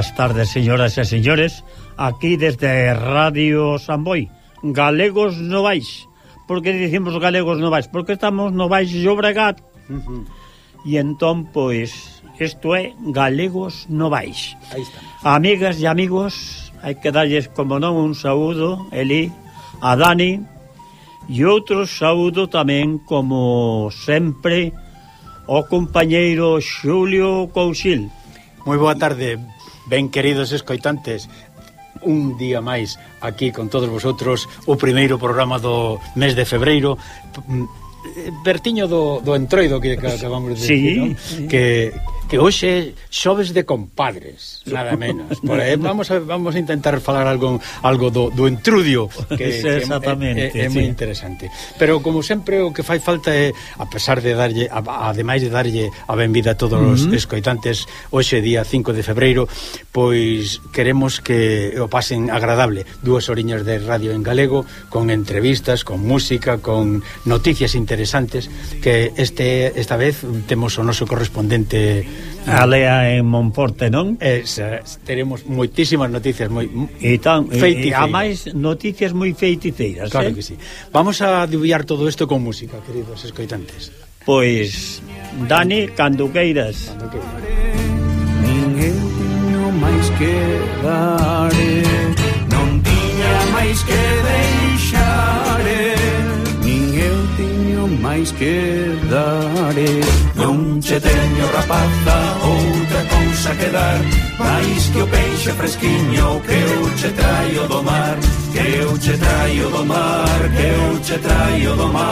boas tardes, señoras e señores, aquí desde Radio Samboy, Galegos Novais. Por que dicimos Galegos Novais? Porque estamos Novais Baix Obregat. Uh -huh. E entón, pois, isto é Galegos Novais. Aí estamos. Amigas e amigos, hai que darlles, como non, un saúdo, Eli, a Dani, e outro saúdo tamén, como sempre, o compañeiro Xulio Cousil. Moi boa tarde. Ben, queridos escoitantes, un día máis aquí con todos vosotros o primeiro programa do mes de febreiro mm, eh, pertiño do, do entroido que acabamos de sí. decir, ¿no? sí. que que hoxe xoves de compadres, nada menos. Por aí vamos a, vamos a intentar falar algo algo do, do entrudio que, que Exactamente, é, é, é sí. moi interesante. Pero como sempre o que fai falta é a pesar de darlle a, ademais de darlle a benvida a todos uh -huh. os escoitantes hoxe día 5 de febreiro, pois queremos que o pasen agradable, dúas oriñas de radio en galego con entrevistas, con música, con noticias interesantes que este esta vez temos o noso correspondente A lea en Monforte, non? Eh, es, teremos moitísimas noticias moi e tan, feiti, a máis noticias moi feiticeiras. Claro eh? que sí. Vamos a dibujar todo isto con música, queridos escoitantes. Pois, Dani, cando queiras. Cando. Ninguén tiño máis que dare Non tiña máis que deixare Ninguén tiño máis que daré. Non che teño rapaza outra cousa que dar. Mais que o peixe fresquiño que eu che traio do mar. Que eu che traio do mar, que eu che traio do mar.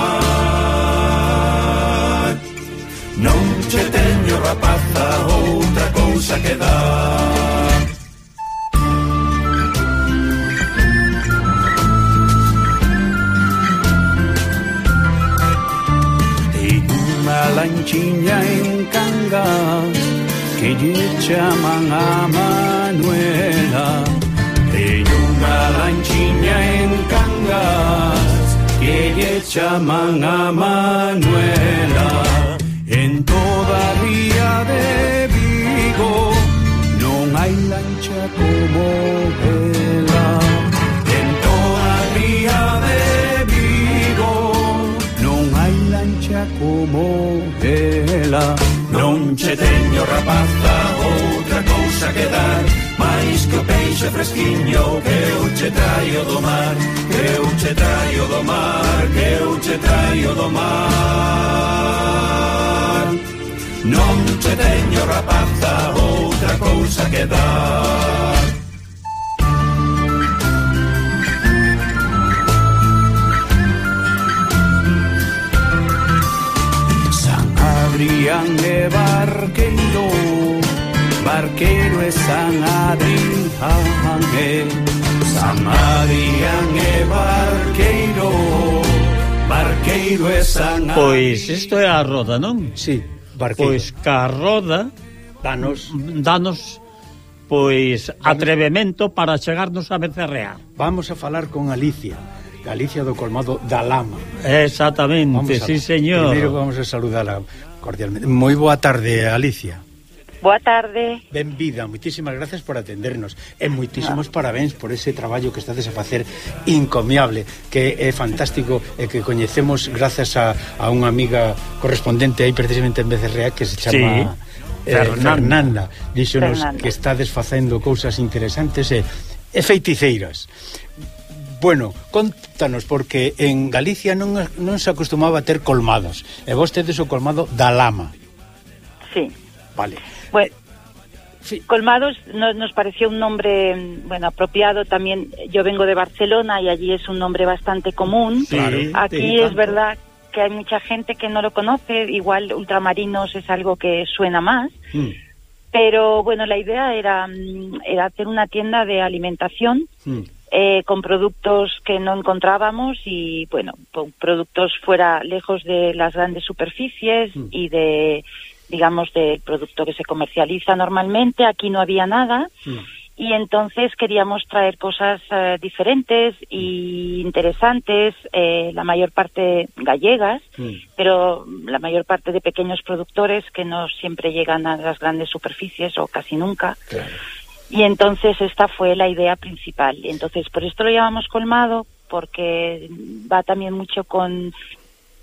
Non che teño rapaza outra cousa que dar. lanchiña en Cangas, que lle chaman a Manuela. Que unha lanchiña en Cangas, que lle chaman a Manuela. En toda vía de Vigo, non hai lancha como como ela Non che teño rapaza outra cousa que dar. Mais que o peixe fresquiño que eu che traio do mar Que eu che traio do mar, que eu che traio do mar. Non che teño rapaza outra cousa que dar. Díganme barqueiro, barqueiro e San Adrián, San Adrián e barqueiro, barqueiro e San Adrián. Pois isto é a roda, non? Sí, barqueiro. Pois ca roda danos danos pois atrevemento para chegarnos a Becerrea Vamos a falar con Alicia. Galicia do Colmado da Lama. Exactamente, vamos a, sí, señor. Primeiro vamos a saludar a Cordialmente. Moi boa tarde, Alicia. Boa tarde. Benvida, moitísimas gracias por atendernos e moitísimos ah. parabéns por ese traballo que estades a facer incomiable, que é fantástico e que coñecemos gracias a, a unha amiga correspondente aí precisamente en Becerrea que se chama... Sí. Eh, Fernanda, Fernanda díxonos Fernanda. que estades facendo cousas interesantes e, e feiticeiras Bueno, contanos, porque en Galicia non, non se acostumaba a ter colmados, e vos tedes o colmado da lama. Sí. Vale. Bueno, Sí. Colmados no- nos pareció un nombre bueno apropiado también. Yo vengo de Barcelona y allí es un nombre bastante común. Sí, Claro. Aquí sí, es tanto. verdad que hay mucha gente que no lo conoce. Igual ultramarinos es algo que suena más. Mm, Pero bueno, la idea era, mm, era hacer una tienda de alimentación mm. Eh, con productos que no encontrábamos y bueno, con productos fuera lejos de las grandes superficies Mm. y de digamos del producto que se comercializa normalmente. Aquí no había nada Mm. y entonces queríamos traer cosas eh, diferentes y interesantes, eh, la mayor parte gallegas, Mm. pero la mayor parte de pequeños productores que no siempre llegan a las grandes superficies o casi nunca. Claro. Y entonces esta fue la idea principal. Entonces por esto lo llamamos colmado, porque va también mucho con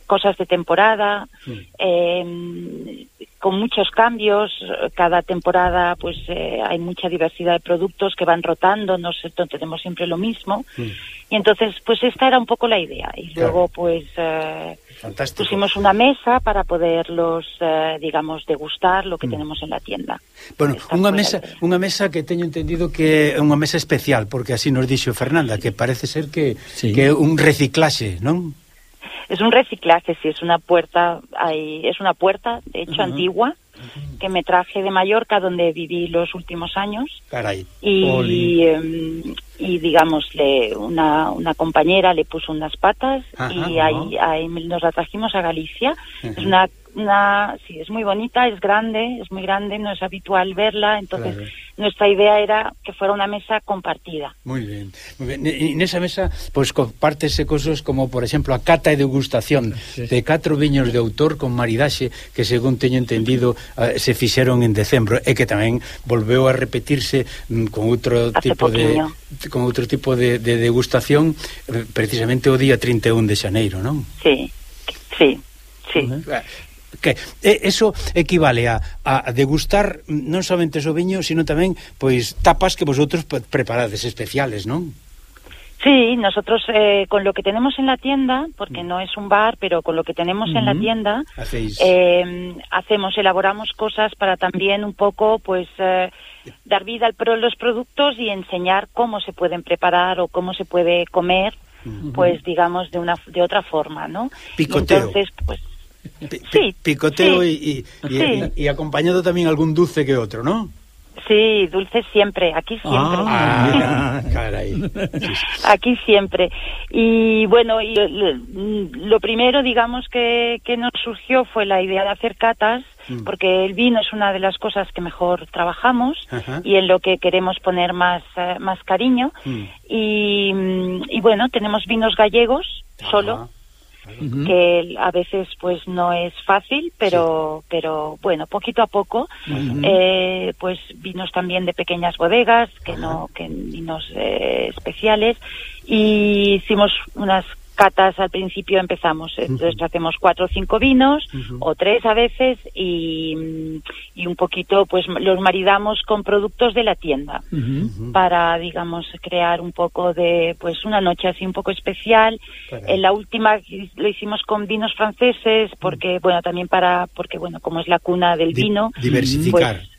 cosas de temporada, sí. eh, con muchos cambios. Cada temporada pues eh, hay mucha diversidad de productos que van rotando, no, sé, no tenemos siempre lo mismo. Sí. Y entonces, pues esta era un poco la idea. Y claro. luego, pues, eh, pusimos una mesa para poderlos, eh, digamos, degustar lo que mm. tenemos en la tienda. Bueno, esta unha mesa, unha mesa que teño entendido que é unha mesa especial, porque así nos dixo Fernanda, que parece ser que, sí. que é un reciclaxe, non? Es un reciclaje, sí, es una puerta, hay, es una puerta, de hecho, antigua, que me traje de Mallorca, donde viví los últimos años. Carai. Y, em, y digamos, le, una, una compañera le puso unas patas Ajá, y ahí, ahí nos la trajimos a Galicia. Es una, una, sí, es muy bonita, es grande, es muy grande, no es habitual verla, entonces claro. nuestra idea era que fuera una mesa compartida. Muy bien, muy bien. E, en esa mesa, pues compártese cosas como, por exemplo, a cata e degustación sí. de catro viños de autor con maridaxe que, según teño entendido, eh, se fixeron en decembro e que tamén volveu a repetirse mm, con outro Hace tipo de con outro tipo de, de degustación eh, precisamente o día 31 de xaneiro, non? Sí, sí. Sí. Uh -huh. Que eh, eso equivale a, a degustar mm, non somente o viño, sino tamén pois tapas que vosotros preparades especiales, non? Sí, nosotros eh, con lo que tenemos en la tienda, porque no es un bar, pero con lo que tenemos en la tienda, eh, hacemos, elaboramos cosas para también un poco, pues, eh, dar vida al pro los productos y enseñar cómo se pueden preparar o cómo se puede comer, pues, digamos, de una de otra forma, ¿no? Picoteo. Entonces, pues, sí, picoteo sí, y, y, y- sí. y acompañado tamén algún dulce que outro, non? sí, dulces siempre, aquí siempre. Ah. Sí, sí. Aquí siempre. Y bueno, y lo, lo primero, digamos, que, que nos surgió fue la idea de hacer catas, Mm. porque el vino es una de las cosas que mejor trabajamos Ajá. y en lo que queremos poner más, eh, más cariño. Mm. Y, mm, y bueno, tenemos vinos gallegos solo, Que a veces pues no es fácil, pero, pero bueno, poquito a poco, eh, pues vinos también de pequeñas bodegas, que no, que vinos eh, especiales, y hicimos unas catas al principio empezamos, entonces hacemos cuatro o cinco vinos, o tres a veces, y, y un poquito pues los maridamos con productos de la tienda para, digamos, crear un poco de, pues, una noche así un poco especial. En la última lo hicimos con vinos franceses, porque, bueno, también para, porque, bueno, como es la cuna del Di- vino, diversificar. pues,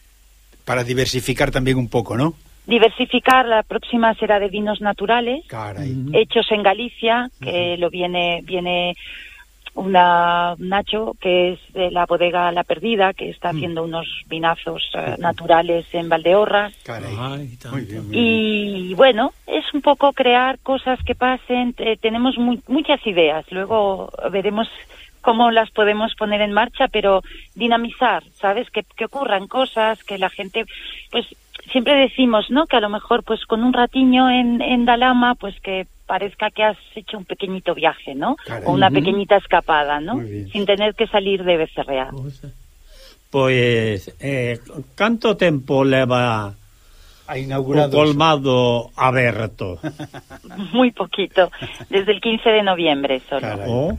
Para diversificar tamén un pouco, non? Diversificar, la próxima será de vinos naturales, hechos en Galicia, que lo viene, viene una Nacho, que es de la bodega La Perdida, que está haciendo unos vinazos eh, naturales en Valdeorras. Muy bien, muy bien. Y bueno, es un poco crear cosas que pasen. eh, tenemos mu- muchas ideas. Luego veremos cómo las podemos poner en marcha, pero dinamizar, ¿sabes? Que, que ocurran cosas, que la gente, pues siempre decimos, ¿no? Que a lo mejor, pues con un ratiño en, en Dalama, pues que parezca que has hecho un pequeñito viaje, ¿no? Caray. O una pequeñita escapada, ¿no? Muy bien. Sin tener que salir de Becerrea. Pois, eh, canto tempo leva Ha o inaugurado colmado aberto? Muy poquito. Desde el 15 de noviembre solo. Carai. Oh.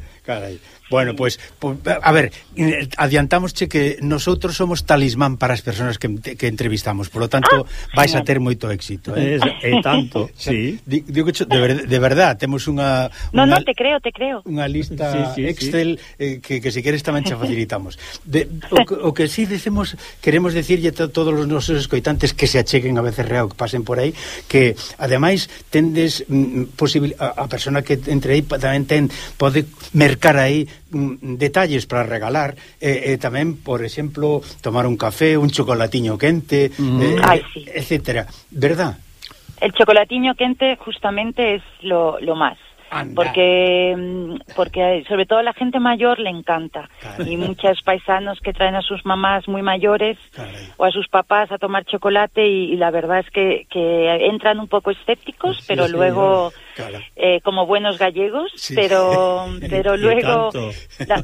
Bueno, pois, pues, pues, a ver, adiantamosche que nosotros somos talismán para as persoas que, que entrevistamos, por lo tanto, ah, vais a ter moito éxito, eh? Es, e tanto, sí. Digo que de, ver, de verdad, temos unha, unha No, no, te creo, te creo. Unha lista sí, sí, Excel sí. Eh, que, que se queres tamén xa facilitamos. De, o, o que si sí decimos, queremos decirlle a todos os nosos escoitantes que se acheguen a veces real, que pasen por aí, que ademais tendes mm, posibil, a, a persona que entre aí tamén ten pode mercar aí mm, detalles para regalar e, e tamén, por exemplo, tomar un café, un chocolatiño quente, mm. eh, Ay, sí. etcétera, ¿verdad? El chocolatiño quente justamente es lo, lo más. Anda. porque mm, porque sobre todo a la gente mayor le encanta Caray. y muchos paisanos que traen a sus mamás muy mayores Caray. o a sus papás a tomar chocolate y, y la verdad es que, que, entran un poco escépticos sí, pero sí, luego. Eh, como buenos gallegos, sí. pero pero luego la...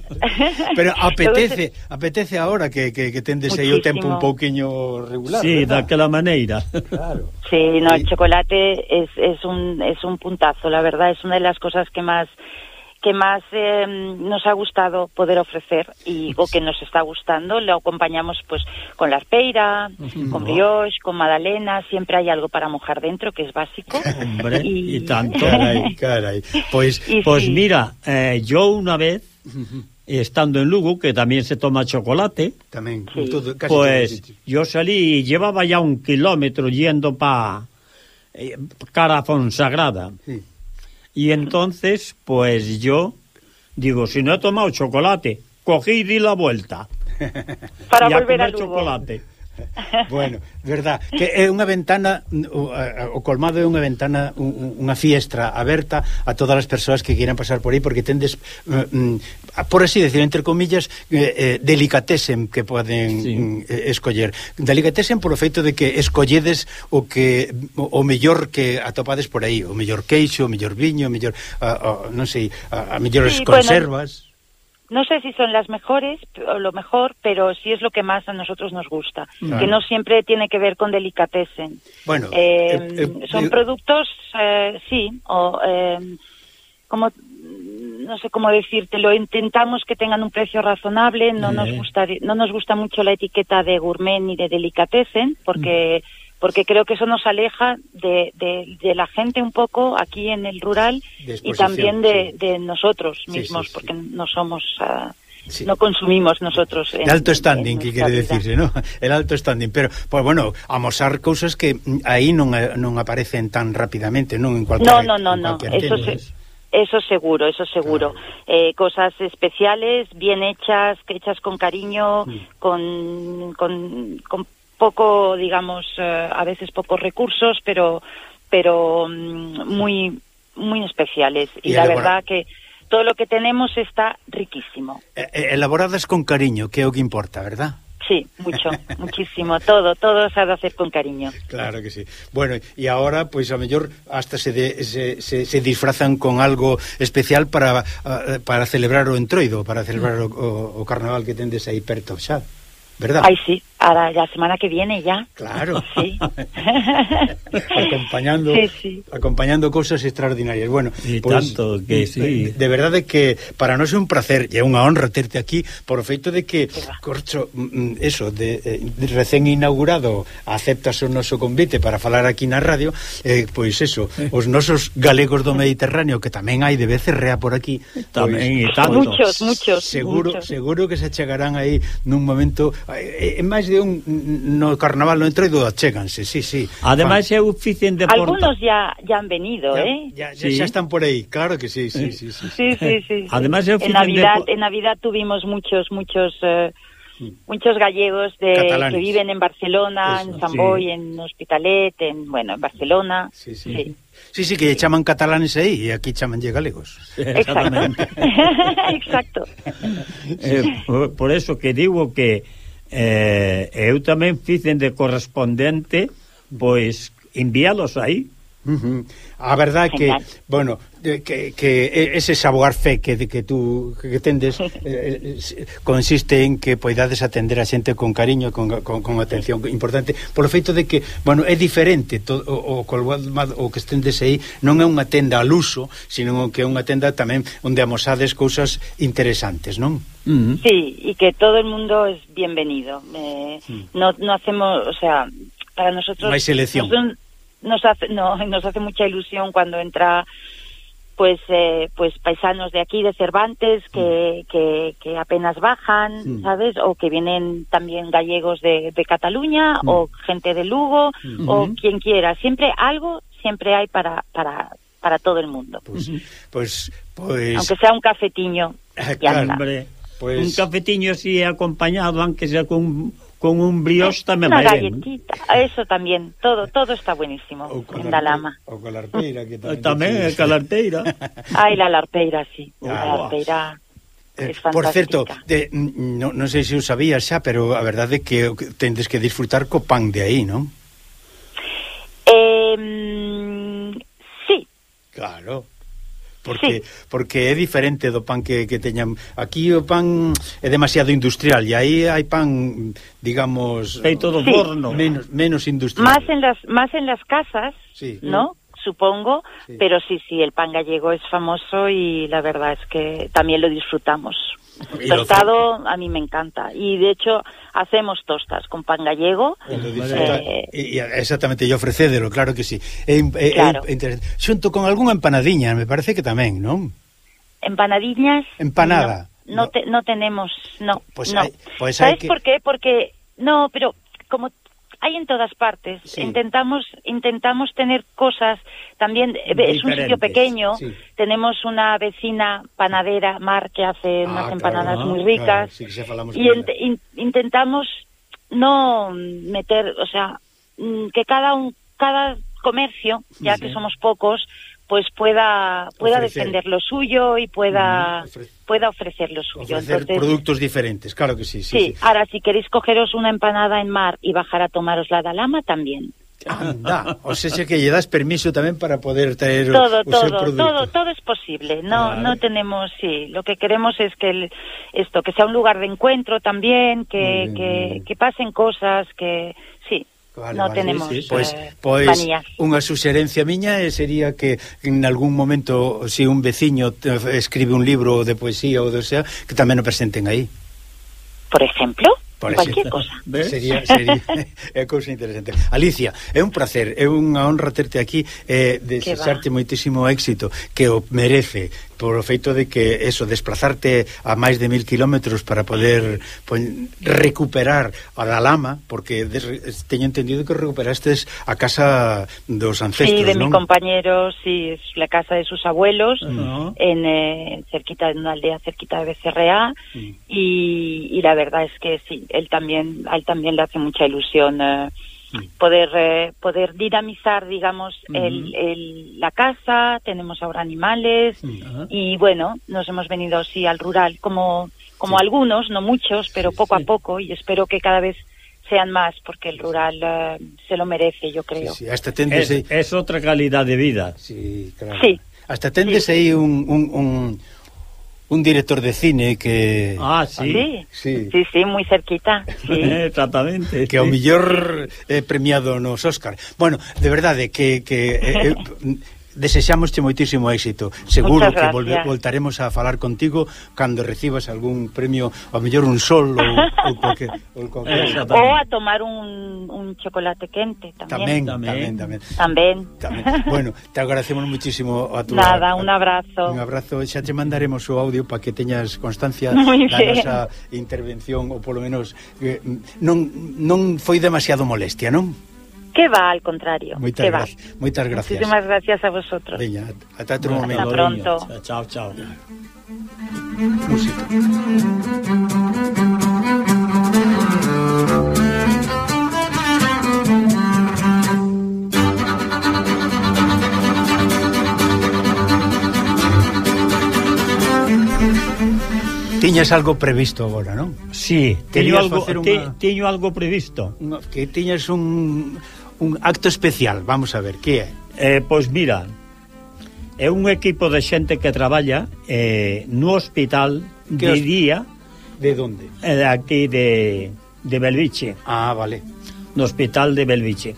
Pero apetece, apetece ahora que, que, que tendes aí o tempo un pouquiño regular, Sí, ¿verdad? daquela maneira. Claro. Sí, no, el chocolate es, es un es un puntazo, la verdad, es una de las cosas que más que más eh, nos ha gustado poder ofrecer y o que nos está gustando lo acompañamos pues con la arpeira, con brioche, con magdalena, siempre hay algo para mojar dentro que es básico. Hombre, y... y tanto. Caray, caray. Pues, y pues sí. mira, eh, yo una vez estando en Lugo, que también se toma chocolate, también, sí. todo, casi pues todo yo salí y llevaba ya un kilómetro yendo para eh, cara a Fonsagrada. Sí Y entonces, pues yo digo, si no he tomado chocolate, cogí y di la vuelta. Para y volver a, a Lugo. chocolate. bueno, verdad, que é unha ventana o colmado é unha ventana unha fiestra aberta a todas as persoas que quieran pasar por aí porque tendes mm, mm, por así decir, entre comillas eh, eh, delicatesen que poden sí. Mm, eh, escoller delicatesen por o feito de que escolledes o que o, o mellor que atopades por aí o mellor queixo, o mellor viño o mellor, a, a, non sei a, a mellores sí, conservas bueno no sé si son las mejores o lo mejor, pero sí es lo que más a nosotros nos gusta, claro. que no siempre tiene que ver con delicatessen. Bueno, eh, eh, eh, son productos, eh, sí, o como no sé cómo decirte, lo intentamos que tengan un precio razonable, no nos gusta no nos gusta mucho la etiqueta de gourmet ni de delicatessen, porque mm porque creo que eso nos aleja de, de, de, la gente un poco aquí en el rural y también de, nosotros mismos, porque no somos... Uh, Sí. no consumimos nosotros en, alto standing, que quere decirse, ¿no? El alto standing, pero pues bueno, amosar cousas que aí non non aparecen tan rápidamente, non en cualquier No, no, no, no, eso se, eso seguro, eso seguro. Claro. Eh, cosas especiales, bien hechas, hechas con cariño, mm. con, con, con poco, digamos, eh, a veces pocos recursos, pero, pero mm, muy, muy especiales. Y, y la verdad que todo lo que tenemos está riquísimo. Eh, eh, elaboradas con cariño, que é o que importa, ¿verdad? Sí, mucho, muchísimo, todo, todo se ha de hacer con cariño. Claro que sí. Bueno, y ahora, pues a mellor hasta se, de, se, se, se disfrazan con algo especial para, ah, para celebrar o entroido, para celebrar mm. o, o, o carnaval que tendes aí perto, xa, verdad? Ay, sí, a la, semana que viene ya. Claro. Sí. acompañando, sí, sí. acompañando cosas extraordinarias. Bueno, y pues, tanto que eh, sí. De, de, verdade que para nós é un placer e é unha honra terte aquí por feito de que Corcho, mm, mm, eso, de, de recén inaugurado, aceptas o noso convite para falar aquí na radio, eh, pois eso, os nosos galegos do Mediterráneo que tamén hai de veces rea por aquí, pois tamén pois, e tanto. Muchos, muchos. Seguro, muchos. seguro que se chegarán aí nun momento eh, eh máis de un no carnaval no entroido achéganse, sí, sí. Ademais é oficien de porta. Algunos ya ya han venido, ya, eh. Ya, ya, sí. ya están por aí, claro que sí, sí, sí, sí. Sí, sí, sí. sí. Ademais é en Navidad, de... en Navidad tuvimos muchos muchos eh, muchos gallegos de, que viven en Barcelona, Eso, en San Boi, sí. en Hospitalet, en bueno, en Barcelona. Sí, sí. sí. Sí, sí, que chaman catalanes aí e aquí chamanlle galegos. Exacto. Exacto. Eh, por, por eso que digo que eh, eu tamén fixen de correspondente pois enviálos aí. Uh -huh. A verdade que, bueno, que, que ese saboar fe que que tú que tendes eh, eh consiste en que poidades atender a xente con cariño, con, con, con atención importante, polo feito de que, bueno, é diferente to, o, o o que estendes aí non é unha tenda al uso, sino que é unha tenda tamén onde amosades cousas interesantes, non? Uh. Sí, e que todo el mundo es bienvenido. Eh, uh no, no hacemos, o sea, para nosotros... No hay selección. Nosotros, nos hace, no, nos hace mucha ilusión cuando entra pues eh, pues paisanos de aquí de Cervantes que, que, que apenas bajan Mm. sabes o que vienen también gallegos de, de Cataluña o gente de Lugo o quien quiera. Siempre algo siempre hay para para para todo el mundo. Pois, pois, pois aunque sea un cafetiño Ah, ya claro. está. Hombre, Pues- un cafetiño así acompañado, aunque sea con, con un brioche tamén vai ben. Eso tamén, todo todo está buenísimo o en la lama. O calarteira que tamén. tamén é calarteira. Ai, la larpeira, sí. Ah, la larpeira. Eh, por certo, de, no, non sei se o sabías xa, pero a verdade é que tendes que disfrutar co pan de aí, non? Eh, sí. Claro porque sí. porque é diferente do pan que, que teñan aquí o pan é demasiado industrial e aí hai pan digamos feito do sí. forno menos menos industrial más en las más en las casas sí. no supongo sí. pero sí sí el pan gallego es famoso y la verdad es que también lo disfrutamos El pescado a mí me encanta y de hecho hacemos tostas con pan gallego. Eh, exactamente, yo ofrecédelo, claro que sí. Eh, é, é, eh, claro. Eh, é interesante. Xunto con algunha empanadiña, me parece que tamén, non? Empanadiñas? Empanada. No, no, no. Te, no tenemos, no. Pues no. Hay, pues ¿Sabes hay que... por qué? Porque, no, pero como Hai en todas partes. Sí. Intentamos intentamos tener cosas también eh, Diferentes. es un sitio pequeño. Sí. Tenemos una vecina panadera, Mar, que hace ah, unas claro, empanadas no, muy ricas. Claro, sí, y ent in intentamos no meter, o sea, mm, que cada un cada comercio, ya que somos pocos, pues pueda pueda Ofrecer. defender lo suyo y pueda ofre- pueda ofrecer lo suyo ofrecer entonces produtos diferentes, claro que sí, sí, sí, sí. ahora si queréis cogeros una empanada en mar y bajar a tomaros la dalama también Anda, o sea, que lle das permiso tamén para poder traer todo o todo todo todo es posible no Vale. no tenemos sí lo que queremos es que el- esto que sea un lugar de encuentro también que bien, que, bien. que pasen cosas que Vale, no vale, tenemos sí, sí. Pois, eh, pois manías. unha suxerencia miña eh, sería que en algún momento se si un veciño escribe un libro de poesía ou do sea, que tamén o presenten aí. Por exemplo? Por cualquier cosa. ¿Ves? Sería, sería é cousa interesante. Alicia, é un placer, é unha honra terte aquí eh, desexarte moitísimo éxito que o merece por o feito de que eso, desplazarte a máis de mil kilómetros para poder poin, recuperar a la lama, porque des, teño entendido que recuperastes a casa dos ancestros, sí, de ¿no? mi compañero, sí, es la casa de sus abuelos, uh -huh. en eh, cerquita de una aldea cerquita de Becerrea uh -huh. y, y la verdad es que sí, él también, a él también le hace mucha ilusión... Eh, poder eh, poder dinamizar digamos uh -huh. el, el, la casa tenemos ahora animales uh -huh. y bueno nos hemos venido así al rural como como sí. algunos no muchos pero sí, poco sí. a poco y espero que cada vez sean más porque el rural eh, se lo merece yo creo Sí, hasta tendes... es, es, otra calidad de vida sí claro. Sí. hasta tendes aí un, un, un un director de cine que... Ah, sí. Sí, sí, sí, sí moi cerquita. Sí. Exactamente. Que sí. millor eh, premiado nos Óscar. Bueno, de verdade, que, que eh, eh desexámosche moitísimo éxito. Seguro que volve, voltaremos a falar contigo cando recibas algún premio, a mellor un sol ou, ou porque ou, cualquier... ou a tomar un, un chocolate quente tamén. Tamén, tamén, tamén. Tamén. tamén. bueno, te agradecemos muchísimo a tu Nada, a, un abrazo. Un abrazo, xa te mandaremos o audio para que teñas constancia Muy da bien. nosa intervención ou polo menos eh, non non foi demasiado molestia, non? que va al contrario. Moitas, que gra va. moitas gracias. Muchísimas gracias a vosotros. Veña, ata outro momento. Hasta pronto. Chao, chao. Música. Tiñas algo previsto agora, non? Sí, teño algo, te, teño algo previsto. No, que tiñas un un acto especial. Vamos a ver, que é? Eh, pois mira, é un equipo de xente que traballa eh, no hospital que de os... día... De donde? Eh, aquí de, de Belviche. Ah, vale. No hospital de Belviche.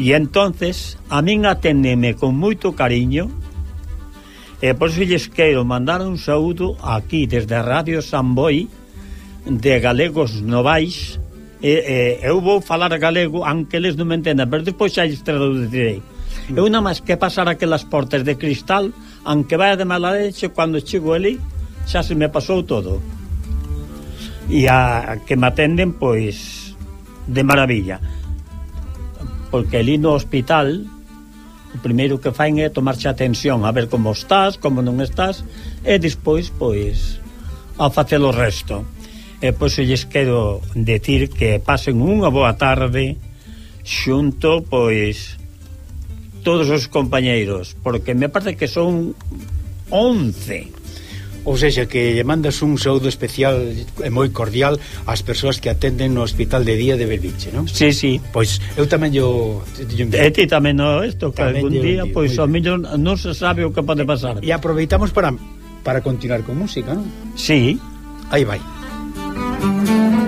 E entonces a min atendeme con moito cariño e por iso lles quero mandar un saúdo aquí desde a Radio San de Galegos Novais e, e, eu vou falar galego aunque eles non me entendan, pero despois xa lles traducirei. Mm. Eu nada máis que pasar aquelas portas de cristal, aunque vaya de mala leche, cando chego ali, xa se me pasou todo. E a que me atenden, pois, de maravilla. Porque ali no hospital, o primeiro que fain é tomarse atención, a ver como estás, como non estás, e despois, pois, a facer o resto. E pois lles quero decir que pasen unha boa tarde xunto, pois, todos os compañeiros, porque me parece que son 11. Ou seja, que lle mandas un saúdo especial e moi cordial ás persoas que atenden no Hospital de Día de Belviche, non? Sí, sí. Pois eu tamén yo... yo e ti tamén no isto, que tamén algún día, digo, pois a millón non se sabe o que pode pasar. E aproveitamos para para continuar con música, non? Sí. Aí vai. Thank you.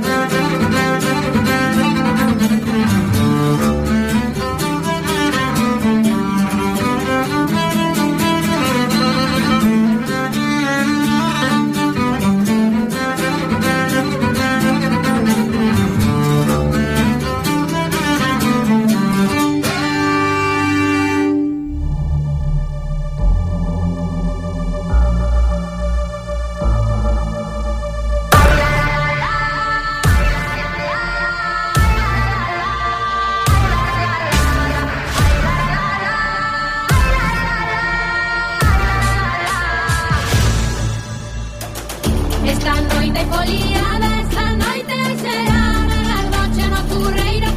Esta noite foliada, esta noite será. Vergar noche no tu reino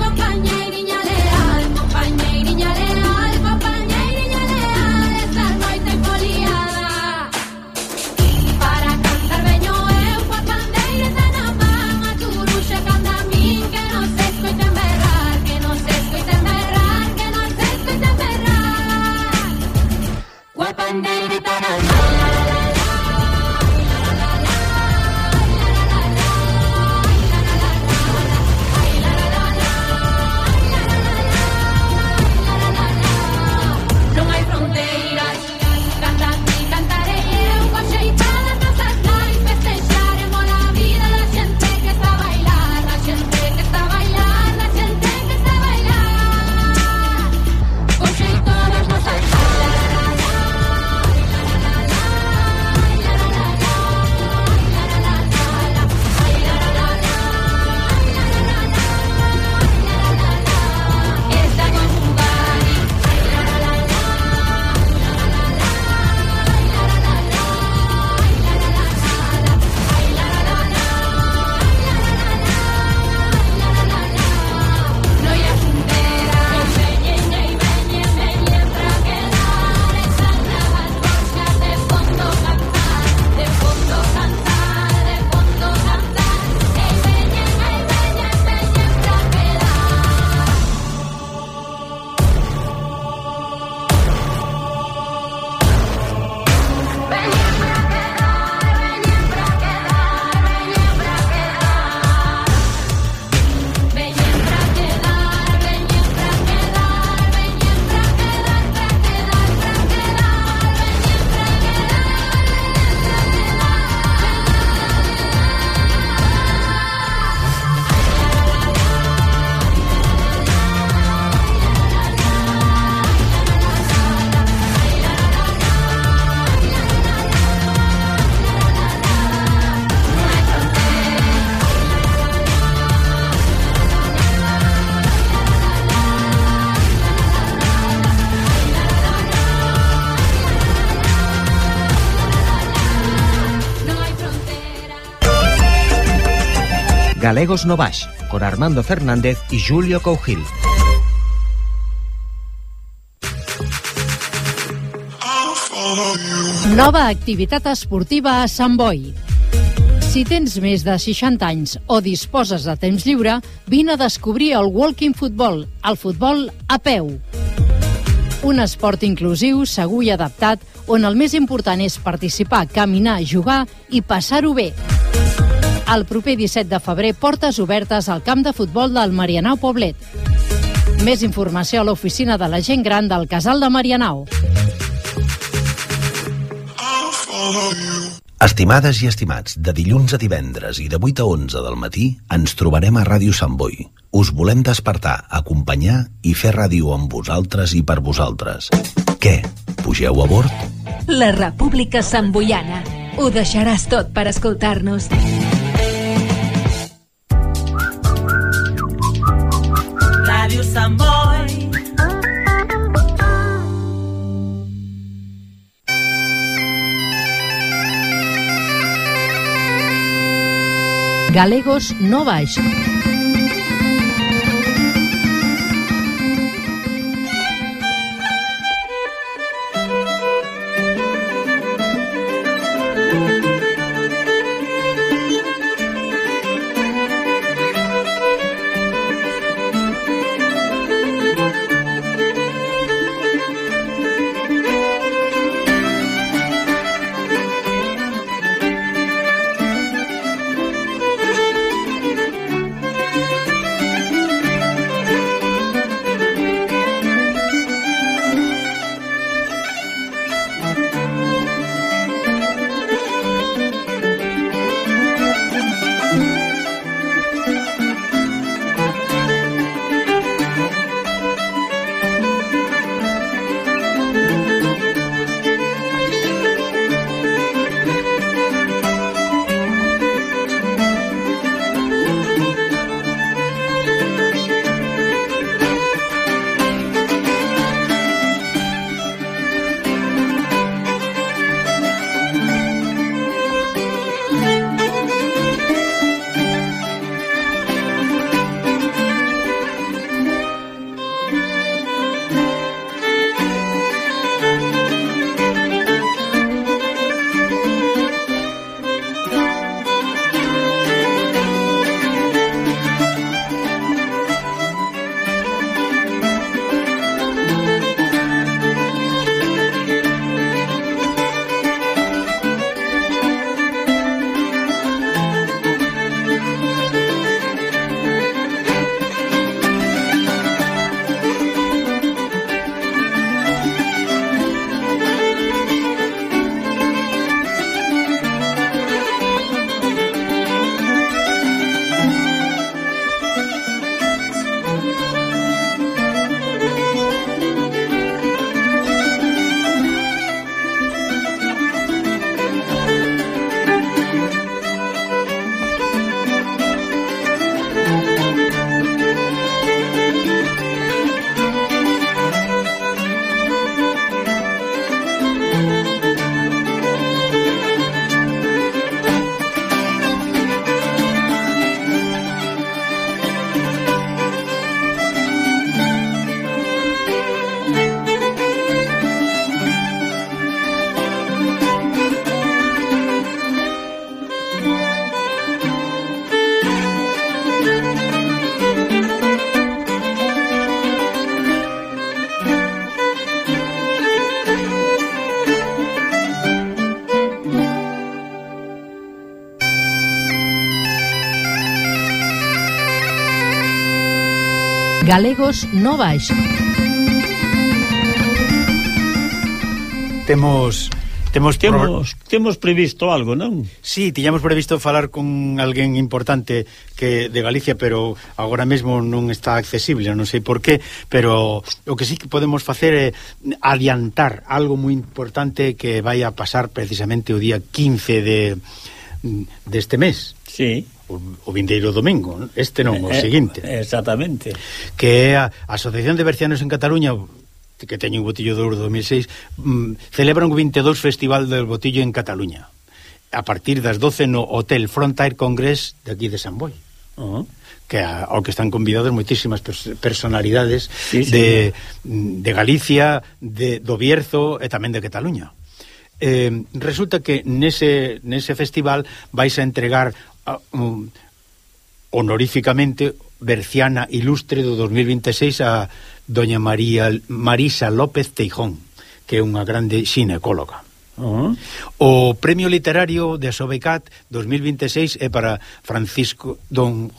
Galegos no con Armando Fernández y Julio Cougil. Nova activitat esportiva a Sant Boi. Si tens més de 60 anys o disposes de temps lliure, vine a descobrir el Walking Football, el futbol a peu. Un esport inclusiu, segur i adaptat, on el més important és participar, caminar, jugar i passar-ho bé. El proper 17 de febrer, portes obertes al camp de futbol del Marianao Poblet. Més informació a l'oficina de la gent gran del Casal de Marianao. Estimades i estimats, de dilluns a divendres i de 8 a 11 del matí ens trobarem a Ràdio Sant Boi. Us volem despertar, acompanyar i fer ràdio amb vosaltres i per vosaltres. Què? Pugeu a bord? La República Samboiana. Ho deixaràs tot per escoltar-nos. samoj Galegos no baixo galegos no baixo. Temos Temos temos temos previsto algo, non? Sí, tiñamos previsto falar con alguén importante que de Galicia, pero agora mesmo non está accesible, non sei por qué, pero o que sí que podemos facer é adiantar algo moi importante que vai a pasar precisamente o día 15 de deste mes. Sí o, o vindeiro domingo, este non, o eh, eh, seguinte. Exactamente. Que é a Asociación de Bercianos en Cataluña que teñen o Botillo de Ouro 2006 mm, celebran o 22 Festival del Botillo en Cataluña a partir das 12 no Hotel Frontier Congress de aquí de San Boi uh -huh. que a, ao que están convidados moitísimas personalidades sí, sí, de, sí. Mm, de Galicia de, do Bierzo e tamén de Cataluña eh, resulta que nese, nese festival vais a entregar um, honoríficamente berciana ilustre do 2026 a doña María Marisa López Teijón, que é unha grande xinecóloga. Uh -huh. O Premio Literario de Sobecat 2026 é para Francisco Don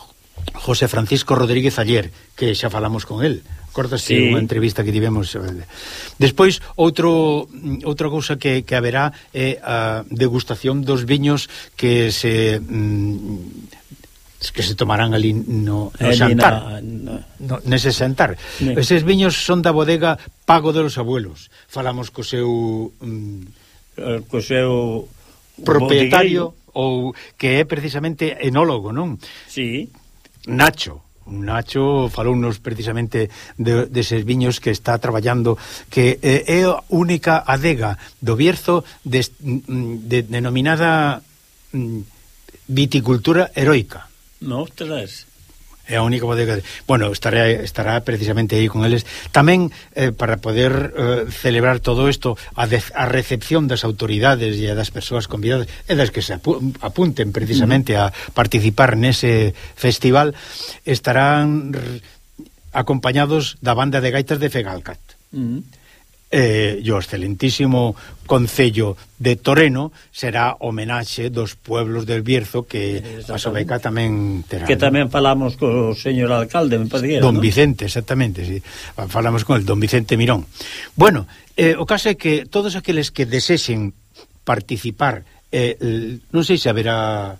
José Francisco Rodríguez Ayer, que xa falamos con el, Acordaste sí. unha entrevista que tivemos. Eh, Despois, outro outra cousa que, que haberá é a degustación dos viños que se... Mm, que se tomarán ali no, no eh, ali xantar na, na... No, nese xantar ne. eses viños son da bodega Pago de los Abuelos falamos co seu mm, eh, co seu propietario ou que é precisamente enólogo, non? Sí. Nacho Nacho falounos precisamente de, deses viños que está traballando que eh, é a única adega do Bierzo de, de, denominada mm, viticultura heroica. Ostras, é a única bodega. De... Bueno, estará estará precisamente aí con eles. Tamén eh, para poder eh, celebrar todo isto a, de, a recepción das autoridades e das persoas convidadas e das que se apu apunten precisamente a participar nese festival estarán acompañados da banda de gaitas de Fegalcat. Mm eh, e o excelentísimo Concello de Toreno será homenaxe dos pueblos del Bierzo que a Sobeca tamén terá. Que tamén falamos co señor alcalde, me parece. Don ¿no? Vicente, exactamente, sí. Ah, falamos con el don Vicente Mirón. Bueno, eh, o caso é que todos aqueles que desexen participar, eh, non sei se haberá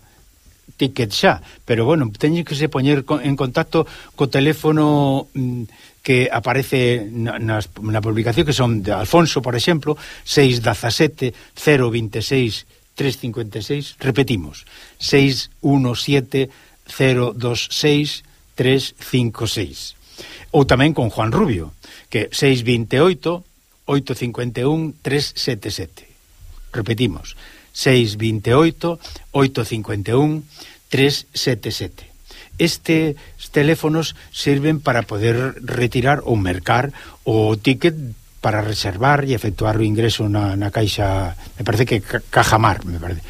ticket xa, pero bueno, teñen que se poñer en contacto co teléfono mm, que aparece na, nas, na publicación, que son de Alfonso, por exemplo, 617 026 356, repetimos, 617 026 356. Ou tamén con Juan Rubio, que 628 851 377. Repetimos, 628 851 377. Este teléfonos sirven para poder retirar ou mercar o ticket para reservar e efectuar o ingreso na, na caixa, me parece que ca, Cajamar, me parece.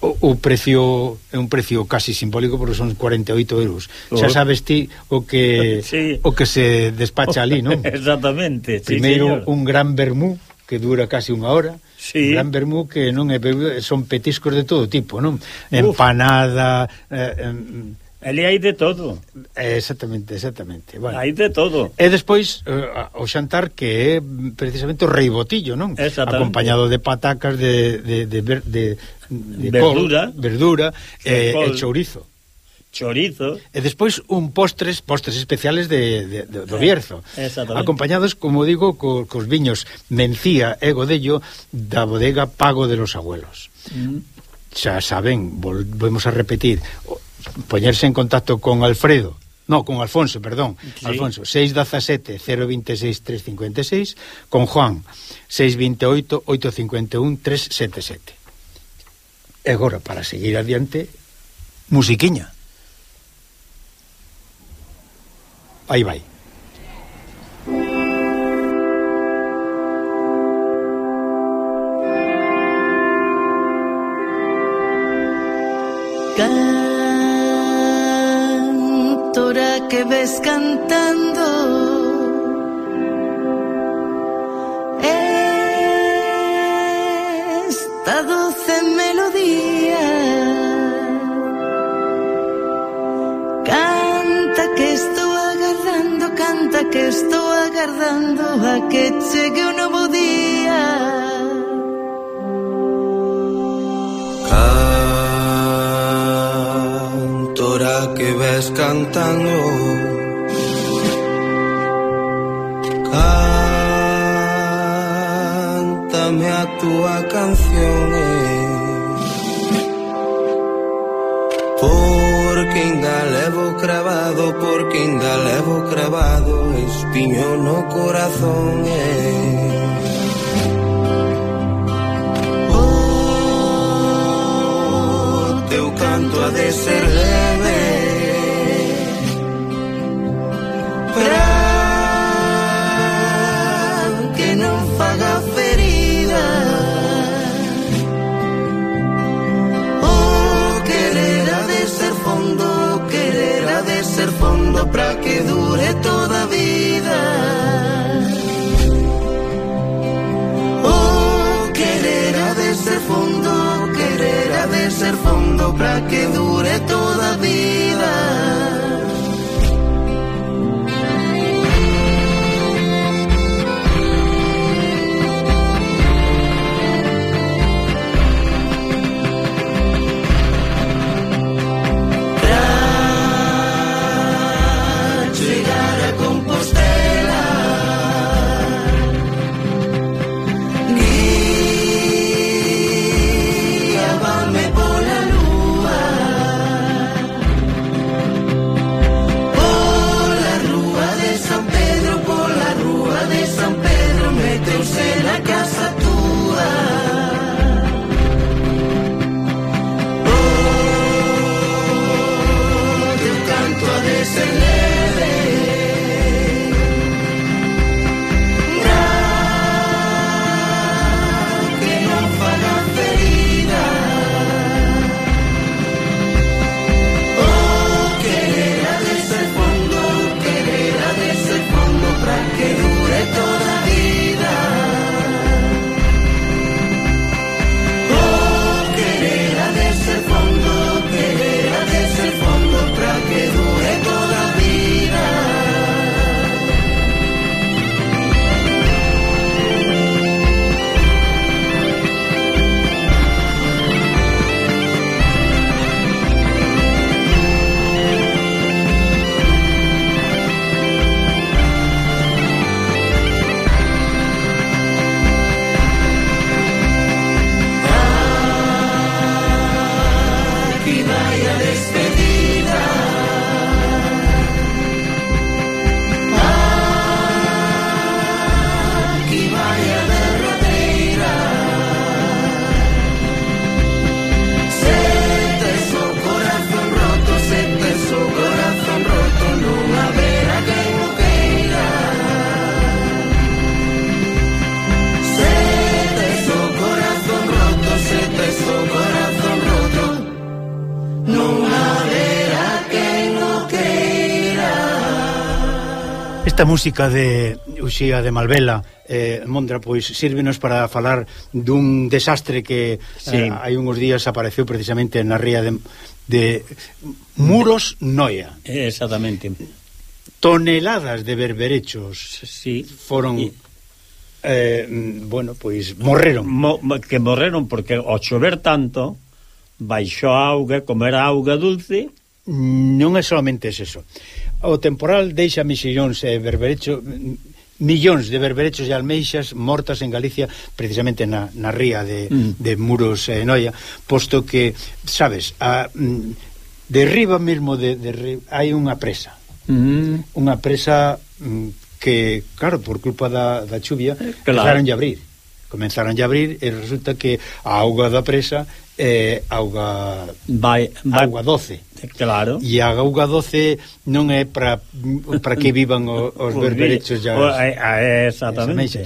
O, o precio é un precio casi simbólico porque son 48 euros. Oh. Xa sabes ti o que sí. o que se despacha ali, non? Exactamente, Primeiro sí, señor. un gran vermú que dura casi unha hora sí. gran vermú que non é son petiscos de todo tipo, non? Uf. Empanada, eh, em... Ali hai de todo. Exactamente, exactamente. Bueno. Hai de todo. E despois eh, o xantar que é precisamente o reibotillo, non? Acompañado de patacas de de de, de, de, de verdura, col, verdura eh, e, e chourizo chorizo. E despois un postres, postres especiales de, de, de do Bierzo. Acompañados, como digo, co, cos viños Mencía e Godello da bodega Pago de los Abuelos. Mm. Xa saben, volvemos a repetir, poñerse en contacto con Alfredo, No, con Alfonso, perdón. Sí. Alfonso, 617-026-356. Con Juan, 628-851-377. E agora, para seguir adiante, musiquiña. Cantora que ves cantando cuenta que estou agardando a que chegue un novo día Cantora que ves cantando Cántame a tua canción eh. levo cravado porque ainda levo cravado espiño no corazón eh. oh, teu canto a de ser leve Pra para que dure toda a vida. Oh, querer a de ser fondo, querer a de ser fondo para que dure toda a vida. esta música de Uxía de Malvela eh, Mondra, pois sírvenos para falar dun desastre que sí. eh, hai uns días apareceu precisamente na ría de, de Muros Noia eh, Exactamente Toneladas de berberechos sí. foron... Y... Eh, bueno, pois morreron Mo, Que morreron porque ao chover tanto baixou a auga, como era auga dulce non é solamente eso O temporal deixa mixillóns e berberecho millóns de berberechos e almeixas mortas en Galicia precisamente na, na ría de, mm. de Muros e Noia posto que, sabes a, mm, de riba mesmo de, de, hai unha presa mm. unha presa mm, que, claro, por culpa da, da chuvia claro. empezaron a abrir comenzaron a abrir e resulta que a auga da presa é auga vai, vai auga doce. Claro. E a auga doce non é para para que vivan os, os berberechos ya. Os, eh, ah, exactamente.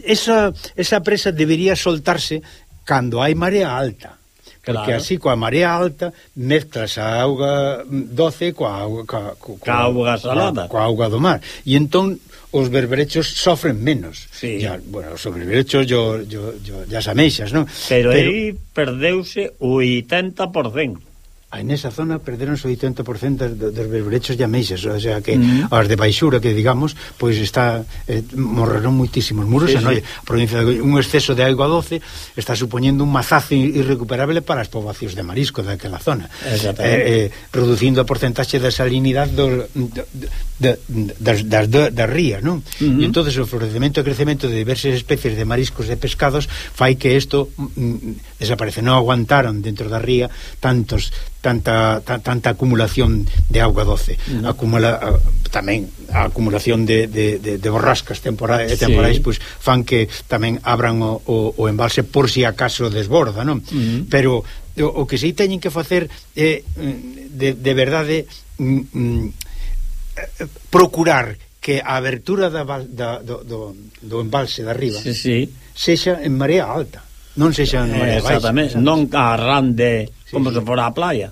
Esa esa presa debería soltarse cando hai marea alta. Claro. Porque así coa marea alta mezclas a auga doce coa auga coa, coa, coa, coa auga salada, coa auga do mar. E entón os berberechos sofren menos. Sí. Ya, bueno, os berberechos yo, yo, yo, ya sameixas, non? Pero, Pero aí perdeuse o 80%. Aí nesa zona perderonse o 80% dos berberechos llameixes, o sea que mm as de baixura que digamos, pois está eh, morreron moitísimos muros, sí, e sí. a provincia de, un exceso de auga doce está supoñendo un mazazo irrecuperable para as poboacións de marisco daquela zona. Eh, eh, reducindo a porcentaxe da salinidade do, do, do, das, das, das, das rías, non? Mm -hmm. E entonces o florecemento e crecemento de diversas especies de mariscos e pescados fai que isto mm, mm, desaparece, non aguantaron dentro da ría tantos tanta ta, tanta acumulación de auga doce. Mm. Acumula a, tamén a acumulación de, de, de, de borrascas temporais, eh, sí. temporais pois fan que tamén abran o, o, o embalse por si acaso desborda, non? Mm. Pero o, o que si teñen que facer é de, de verdade mm, mm procurar que a abertura da, da, do, do, do embalse de arriba sí, sí. sexa en marea alta non sexan eh, exactamente, baixas, non arrande sí, como sí. se fora a playa.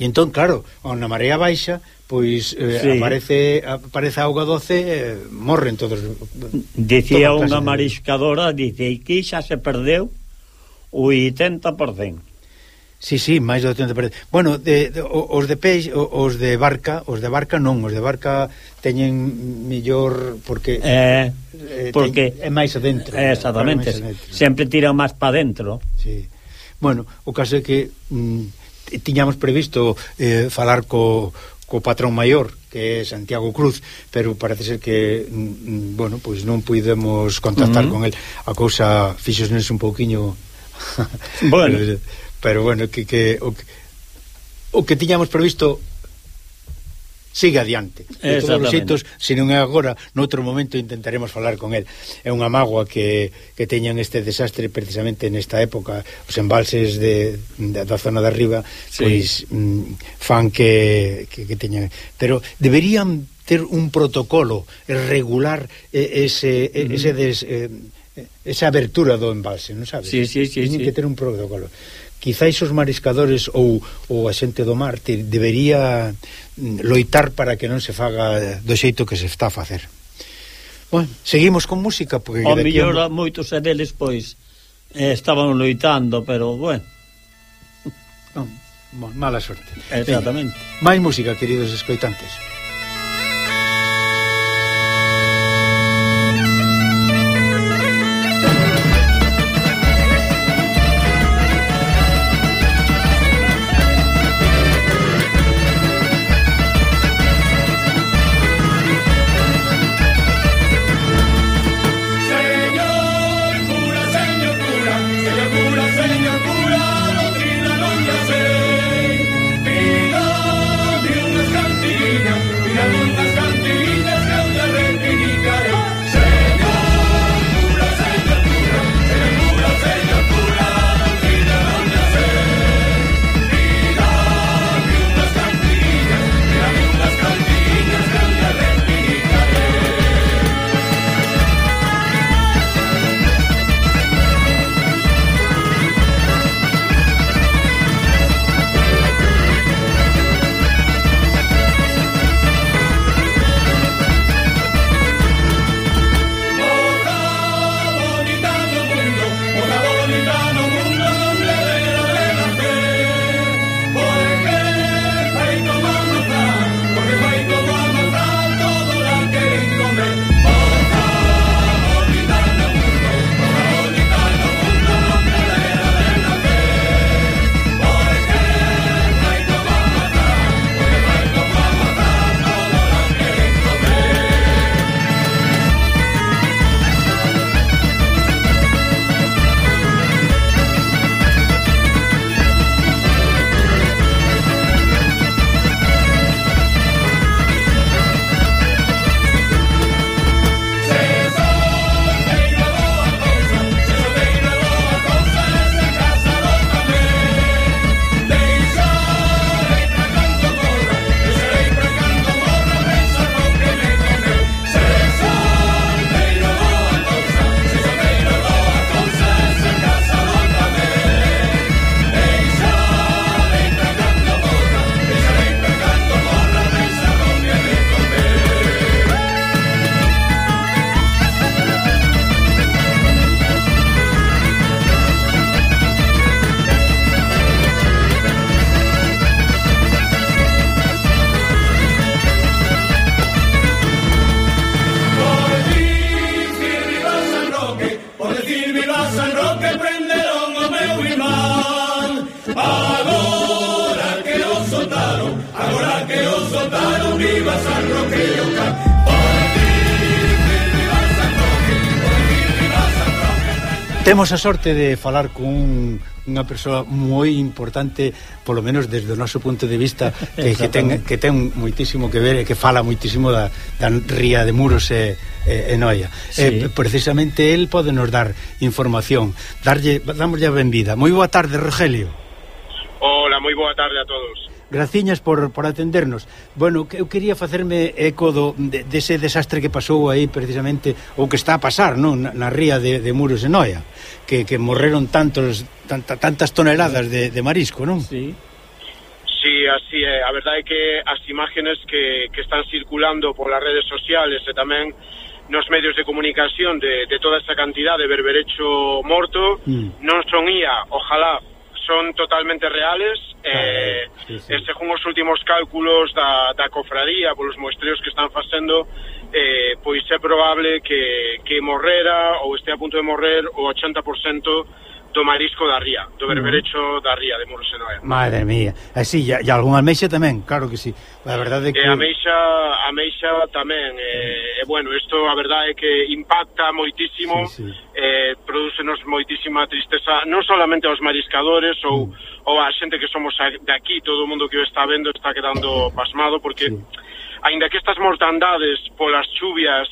E entón, claro, na marea baixa, pois eh, sí. aparece aparece auga doce, eh, morren todos. Dicía unha mariscadora, dice, que xa se perdeu o 80%. Sí, sí, máis do 80%. Bueno, de, de, os de peixe, os de barca, os de barca non, os de barca teñen millor porque eh, eh porque ten, é máis adentro. Eh, exactamente. Máis adentro. Sempre tiran máis para dentro. Sí. Bueno, o caso é que mm, tiñamos previsto eh, falar co co patrón maior, que é Santiago Cruz, pero parece ser que mm, mm bueno, pois non puidemos contactar uh -huh. con el. A cousa fixosnes un pouquiño Bueno, pero bueno, que, que, o, que o que tiñamos previsto sigue adiante. De todos os xeitos, se non é agora, noutro momento intentaremos falar con el. É unha mágoa que, que teñan este desastre precisamente nesta época. Os embalses de, de, da zona de arriba sí. pois mm, fan que, que, que teñan... Pero deberían ter un protocolo regular ese, mm-hmm. ese des, eh, esa abertura do embalse, non sabes? Sí, sí, sí, Tienen sí. que ter un protocolo quizáis os mariscadores ou, ou a xente do mar te, debería mm, loitar para que non se faga do xeito que se está a facer. Bueno, seguimos con música porque O mellor a... moitos a deles pois eh, estaban loitando, pero bueno. Non, mala sorte. Exactamente. Máis música, queridos escoitantes. Temos a sorte de falar con unha persoa moi importante, polo menos desde o noso punto de vista, que, que, ten, que ten moitísimo que ver e que fala moitísimo da, da ría de Muros e, e, e Noia. Eh, sí. E, precisamente el pode nos dar información. Darlle, damoslle a benvida. Moi boa tarde, Rogelio. Hola, moi boa tarde a todos. Graciñas por, por atendernos. Bueno, eu quería facerme eco do, de, dese desastre que pasou aí precisamente, ou que está a pasar, non? Na, na ría de, de Muros e Noia, que, que morreron tantos, tanta, tantas toneladas de, de marisco, non? Sí. Sí, así é. A verdade é que as imágenes que, que están circulando polas redes sociales e tamén nos medios de comunicación de, de toda esa cantidad de berberecho morto mm. non son ia, ojalá son totalmente reales ah, eh, sí, sí. e eh, según os últimos cálculos da, da cofradía polos muestreos que están facendo eh, pois é probable que, que morrera ou este a punto de morrer o 80% do marisco da ría, do berberecho da ría de Murosenoe. Madre mía. E si, sí, e algún almeixa tamén, claro que si. Sí. A verdade é eh, que... E a meixa, a meixa tamén. Eh, e, e bueno, isto a verdade é que impacta moitísimo, sí, sí. eh, producenos moitísima tristeza, non solamente aos mariscadores ou, mm. ou a xente que somos de aquí, todo o mundo que o está vendo está quedando pasmado, porque sí. ainda que estas mortandades polas chuvias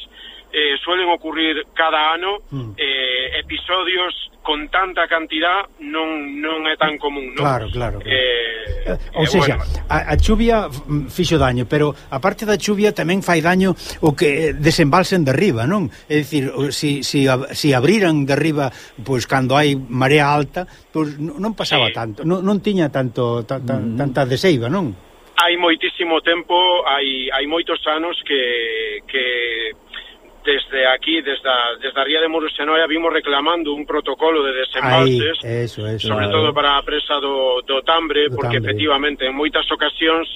eh, suelen ocurrir cada ano mm. eh, episodios con tanta cantidad non, non é tan común non? claro, claro, claro. Eh, eh ou eh, seja, bueno. a, a chuvia fixo daño pero a parte da chuvia tamén fai daño o que eh, desembalsen de riba non? é dicir, si, si, si abriran de riba pois pues, cando hai marea alta pois pues, non pasaba sí. tanto non, non tiña tanto ta, ta, mm. tanta deseiva non? hai moitísimo tempo hai, hai moitos anos que, que desde aquí, desde, a, desde a Ría de Muros Senoia, vimos reclamando un protocolo de desembalses, Ahí, eso, eso, sobre claro. todo para a presa do, do Tambre, do porque Tambre. efectivamente en moitas ocasións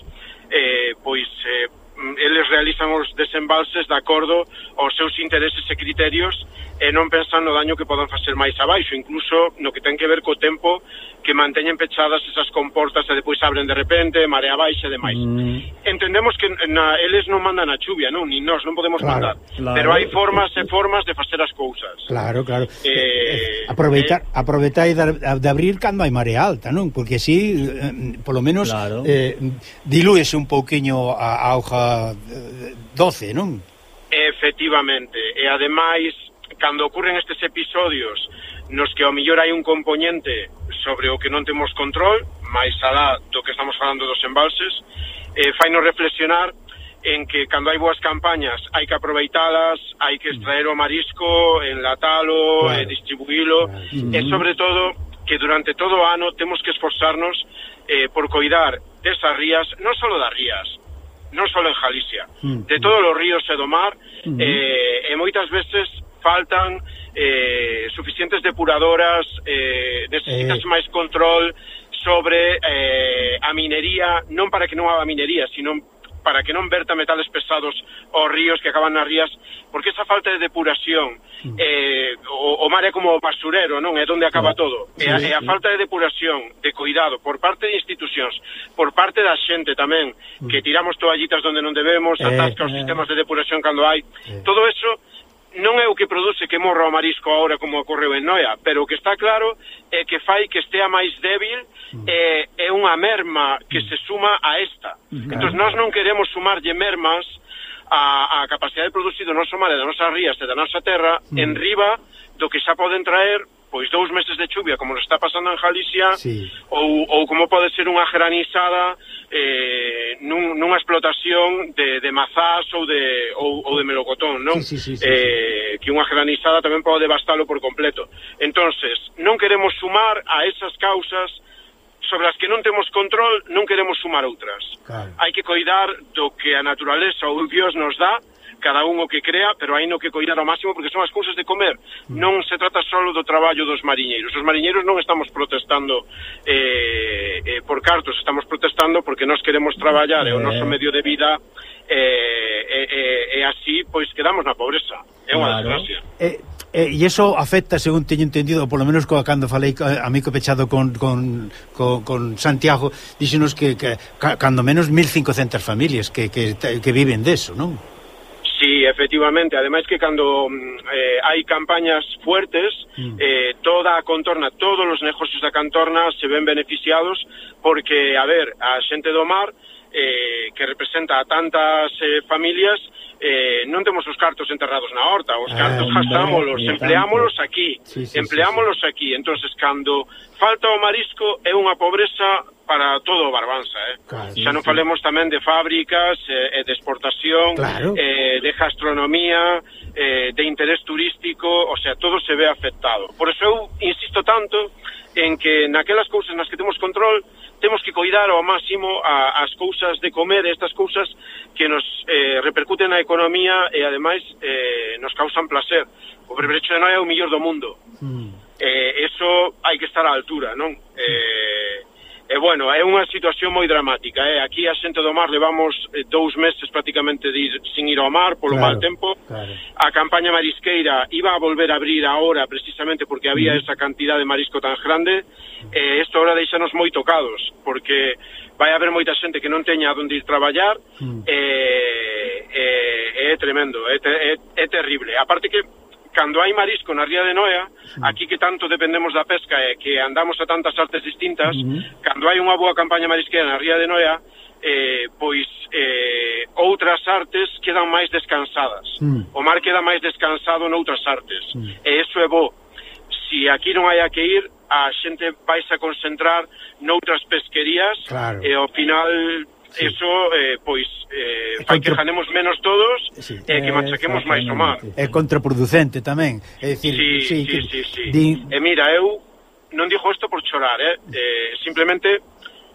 eh, pois eh, Mm, eles realizan os desembalses de acordo aos seus intereses e criterios e non pensan no daño que podan facer máis abaixo, incluso no que ten que ver co tempo que manteñen pechadas esas comportas e depois abren de repente, marea baixa e demais. Mm. Entendemos que na, eles non mandan a chuvia, non? Ni nós non podemos claro, mandar. Claro. Pero hai formas e formas de facer as cousas. Claro, claro. Eh, aproveitar, eh, eh aproveitar eh. de abrir cando hai marea alta, non? Porque así, eh, polo menos, claro. eh, dilúese un pouquiño a auga 12, non? Efectivamente, e ademais, cando ocurren estes episodios nos que ao millor hai un componente sobre o que non temos control, máis alá do que estamos falando dos embalses, eh, fainos reflexionar en que cando hai boas campañas hai que aproveitalas, hai que extraer o marisco, enlatalo, claro. eh, distribuílo, claro. e sobre todo que durante todo o ano temos que esforzarnos eh, por coidar desas rías, non só das rías, non só en Galicia, mm, de todos mm. os ríos e do mar, mm. eh, e moitas veces faltan eh, suficientes depuradoras, eh, necesitas eh... máis control sobre eh, a minería, non para que non haga minería, sino para que non verta metales pesados aos ríos que acaban nas rías, porque esa falta de depuración, mm. eh, o, o mar é como o basurero, non? É onde acaba mm. todo. E a, e a falta de depuración, de cuidado, por parte de institucións, por parte da xente tamén, que mm. tiramos toallitas onde non debemos, eh, atasca os eh. sistemas de depuración cando hai, eh. todo eso non é o que produce que morra o marisco agora como ocorreu en Noia, pero o que está claro é que fai que estea máis débil mm. e é unha merma que mm. se suma a esta. Mm. Entón, nós non queremos sumarlle mermas a, a capacidade de producir do noso mar e das nosas rías e da nosa terra en riba do que xa poden traer pois dous meses de chuvia como nos está pasando en Galicia sí. ou, ou como pode ser unha granizada eh, nun, nunha explotación de, de mazás ou de, ou, ou de melocotón, non? Sí, sí, sí, sí, eh, sí. Que unha granizada tamén pode devastalo por completo. Entonces, non queremos sumar a esas causas sobre as que non temos control, non queremos sumar outras. Claro. Hai que coidar do que a naturaleza ou Dios nos dá, cada un o que crea, pero hai no que coidar ao máximo porque son as cousas de comer. Non se trata só do traballo dos mariñeiros. Os mariñeiros non estamos protestando eh, eh, por cartos, estamos protestando porque nós queremos traballar e o noso eh. medio de vida e, e, e, e así pois quedamos na pobreza. É unha claro. desgracia. E, e, e afecta, según teño entendido, polo menos coa cando falei a, a mí pechado con, con, con, con Santiago, díxenos que, que cando menos 1.500 familias que, que, que viven deso, non? Sí, efectivamente, ademais que cando mm, eh, hai campañas fuertes, mm. eh, toda a contorna, todos os negocios da cantorna se ven beneficiados porque, a ver, a xente do mar, eh, que representa a tantas eh, familias, eh, non temos os cartos enterrados na horta, os ah, cartos eh, gastámolos, eh, empleámolos aquí, sí, sí, empleámolos sí, sí. aquí. entonces cando falta o marisco é unha pobreza para todo o Barbanza, eh? Claro, xa non sí. falemos tamén de fábricas, eh, de exportación, claro. eh, de gastronomía, eh, de interés turístico, o sea, todo se ve afectado. Por eso eu insisto tanto en que naquelas cousas nas que temos control temos que coidar ao máximo a, as cousas de comer, estas cousas que nos eh, repercuten na economía e ademais eh, nos causan placer. O berberecho de Noia é o millor do mundo. Mm. Eh, eso hai que estar á altura, non? Eh, E bueno, é unha situación moi dramática, eh? Aquí a xente do mar levamos eh, dous meses prácticamente de ir, sin ir ao mar polo claro, mal tempo. Claro. A campaña marisqueira iba a volver a abrir agora precisamente porque había mm. esa cantidad de marisco tan grande. E eh, isto agora deixanos moi tocados, porque vai haber moita xente que non teña onde ir traballar mm. e, eh, e, eh, é tremendo, é, te, é, é terrible. aparte que cando hai marisco na Ría de Noia, sí. aquí que tanto dependemos da pesca e que andamos a tantas artes distintas, uh -huh. cando hai unha boa campaña marisquera na Ría de Noia, eh, pois eh, outras artes quedan máis descansadas. Mm. O mar queda máis descansado noutras artes. E iso é bo. Si aquí non hai a que ir, a xente vais a concentrar noutras pesquerías claro. e ao final sí. eso eh, pois eh, é fai contra... que janemos menos todos sí. e eh, que machaquemos máis o mar. É contraproducente tamén. É dicir, sí, sí, sí, que... sí, sí. Di... E mira, eu non digo isto por chorar, eh? eh simplemente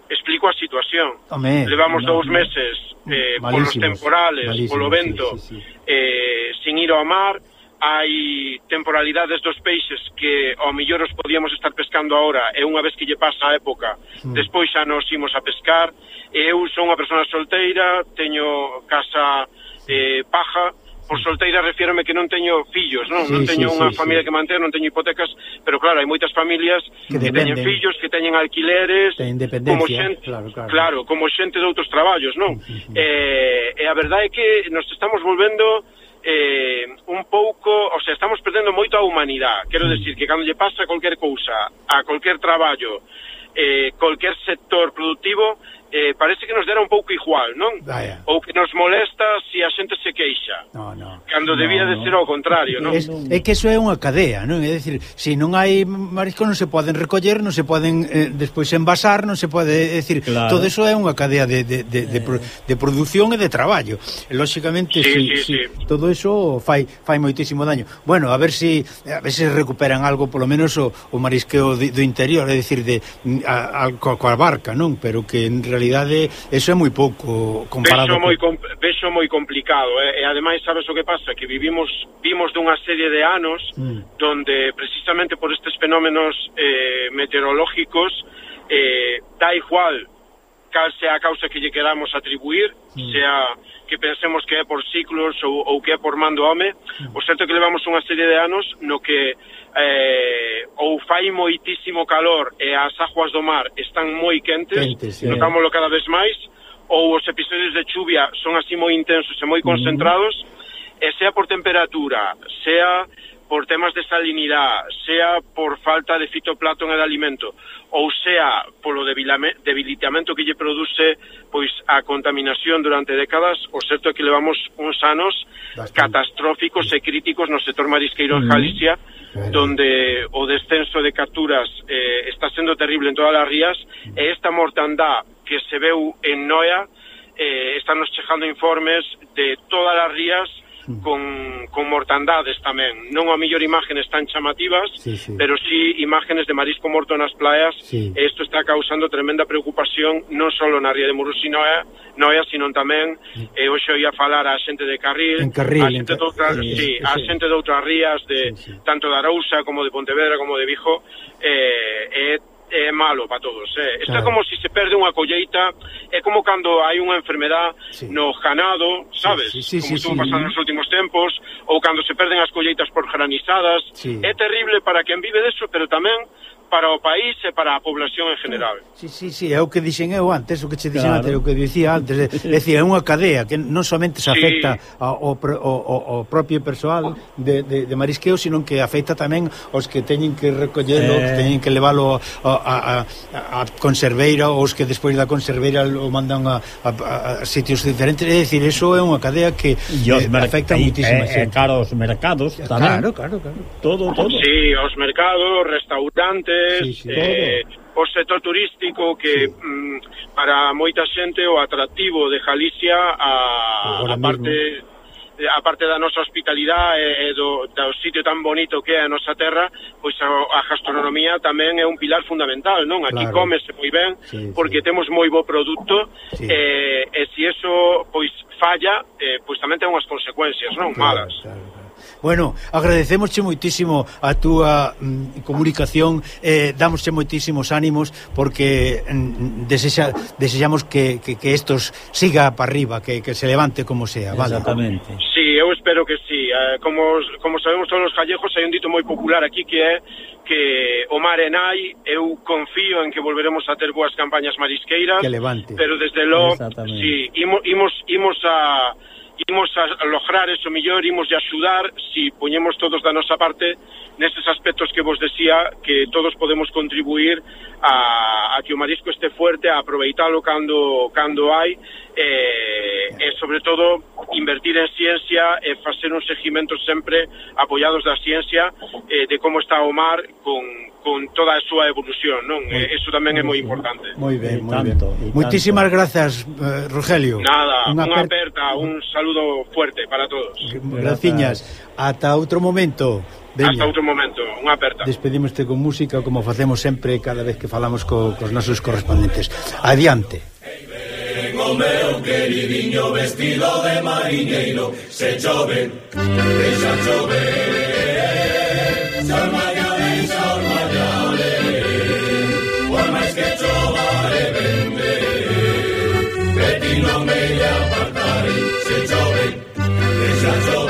explico a situación. Home, Levamos no, dous no, meses eh, polos temporales, polo vento, sí, sí, sí. eh, sin ir ao mar, hai temporalidades dos peixes que ao mellor os podíamos estar pescando agora e unha vez que lle pasa a época mm. despois xa nos imos a pescar e eu son unha persona solteira teño casa eh, paja por solteira refírome que non teño fillos, non, sí, non teño sí, unha sí, familia sí. que manter, non teño hipotecas, pero claro, hai moitas familias que, que teñen fillos, que teñen alquileres, Ten como xente, claro, claro. claro, como xente de outros traballos, non? Uh -huh. eh, e a verdade é que nos estamos volvendo eh, un pouco, o sea, estamos perdendo moito a humanidade. Quero mm. decir que cando lle pasa cualquier cousa, a cualquier traballo, eh, cualquier sector productivo, eh, parece que nos dera un pouco igual, non? Vaya. Ou que nos molesta se si a xente se queixa. No, no. Cando debía no, de ser ao contrario, non? Es, é que eso é unha cadea, non? É dicir, se non hai marisco non se poden recoller, non se poden eh, despois envasar, non se pode, é dicir, claro. todo eso é unha cadea de, de, de, de, de produción e de traballo. Lóxicamente, sí, si, sí, si, sí. todo eso fai fai moitísimo daño. Bueno, a ver se si, a ver se recuperan algo polo menos o, o marisqueo de, do interior, é dicir, de a, a, coa barca, non? Pero que en realidad realidade eso é moi pouco comparado. Vexo moi com... vexo moi complicado, eh? e ademais sabes o que pasa, que vivimos vimos dunha serie de anos mm. donde precisamente por estes fenómenos eh, meteorológicos eh, da igual cal sea a causa que lle queramos atribuir, mm. sea que pensemos que é por ciclos ou, ou que é por mando home, o certo é que levamos unha serie de anos no que eh, ou fai moitísimo calor e as aguas do mar están moi quentes, quentes sí, notámoslo cada vez máis, ou os episodios de chuvia son así moi intensos e moi concentrados, e sea por temperatura, sea por temas de salinidade, sea por falta de fitoplancton e de alimento, ou sea polo debilitamento que lle produce pois a contaminación durante décadas, o certo é que levamos uns anos Bastante. catastróficos e críticos no sector marisqueiro en Galicia, claro. donde o descenso de capturas eh, está sendo terrible en todas as rías, e esta mortandá que se veu en Noia, eh, están nos chegando informes de todas as rías con, con mortandades tamén. Non a mellor imágenes tan chamativas, sí, sí. pero sí imágenes de marisco morto nas playas. Sí. E isto está causando tremenda preocupación non só na ría de Murusí Noia, Noia sino tamén mm. e hoxe ia falar a xente de Carril, en Carril a xente, en... doutra, sí, sí, sí, a xente de outras rías de sí, sí. tanto de Arousa como de Pontevedra como de Vigo, eh, e é malo para todos. eh. Isto claro. é como se se perde unha colleita, é como cando hai unha enfermedad sí. no ganado, sabes? Sí, sí, sí, como sí, estuvo sí, pasando sí. nos últimos tempos, ou cando se perden as colleitas por granizadas. Sí. É terrible para quen vive deso, pero tamén para o país e para a población en general. Sí, sí, sí, é o que dixen eu antes, o que che dixen claro. antes, o que dicía antes, é, é dicir, é unha cadea que non somente se afecta sí. ao, ao, ao, ao propio persoal de, de, de marisqueo, sino que afecta tamén os que teñen que recollelo, eh... que teñen que leválo a, a, a, a conserveira, os que despois da conserveira o mandan a, a, a sitios diferentes, é dicir, eso é unha cadea que eh, afecta muitísima eh, xente. Eh, os mercados tamén. Claro, claro, claro. Todo, todo. Sí, os mercados, restaurantes, sí, sí, eh, o sector turístico que sí. mm, para moita xente o atractivo de Galicia a, Agora a parte a parte da nosa hospitalidade e do, do sitio tan bonito que é a nosa terra, pois a, a gastronomía tamén é un pilar fundamental, non? Aquí claro. comese moi ben, sí, porque sí. temos moi bo produto, sí. e, e se si eso pois falla, eh, pois tamén ten unhas consecuencias, non? Claro, Malas. Claro. Bueno, agradecemosche moitísimo a túa mm, comunicación, eh, damosche moitísimos ánimos porque mm, desexa, desexamos que, que, que estos siga para arriba, que, que se levante como sea, vale? Exactamente. Sí, eu espero que sí. Eh, como, como sabemos todos os gallegos, hai un dito moi popular aquí que é que o mar en hai, eu confío en que volveremos a ter boas campañas marisqueiras, que levante. pero desde logo, sí, imos, imos, imos a imos a lograr eso mellor, imos de axudar si poñemos todos da nosa parte nestes aspectos que vos decía que todos podemos contribuir a, a que o marisco este fuerte, a aproveitalo cando, cando hai e, e sobre todo invertir en ciencia eh, e facer un seguimento sempre apoiados da ciencia eh, de como está o mar con, con toda a súa evolución, non? Moi, Eso tamén é moi importante. Moi ben, moi ben. Moitísimas grazas, eh, Rogelio. Nada, unha, unha aperta, un saludo fuerte para todos. Graciñas. Ata outro momento. Veña. Hasta outro momento, unha aperta. Despedimoste con música como facemos sempre cada vez que falamos co, cos nosos correspondentes. Adiante. Ten o meu queridinho vestido de mariñeiro Se chove, deixa chover Se ormalla, deixa ormalla, ole Por máis que chova e vende De ti non me apartarei Se chove, deixa chover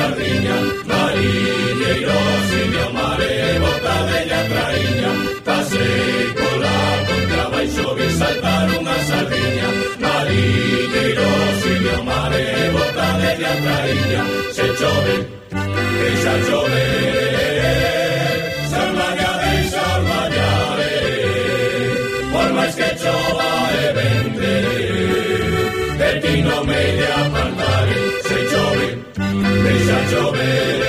sardiña, marilleiros e meu mare, bota bella traíña, pasei pola ponte abaixo, vi saltar unha sardiña, Mariñeiros e meu mare, bota bella traíña, se chove, deixa chover chove, Yo me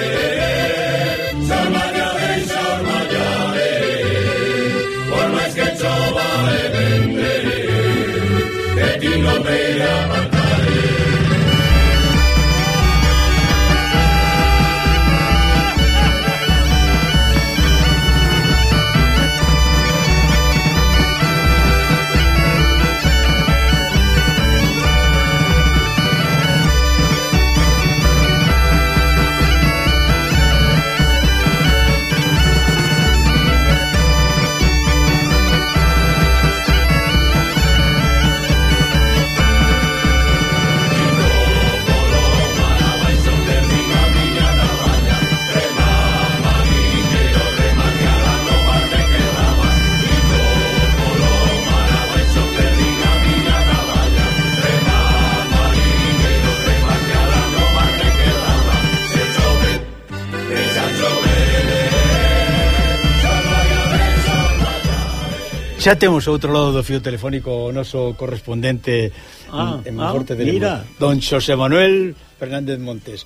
Xa temos outro lado do fio telefónico o noso correspondente ah, en Monforte ah, de Lemos, don Xosé Manuel Fernández Montes.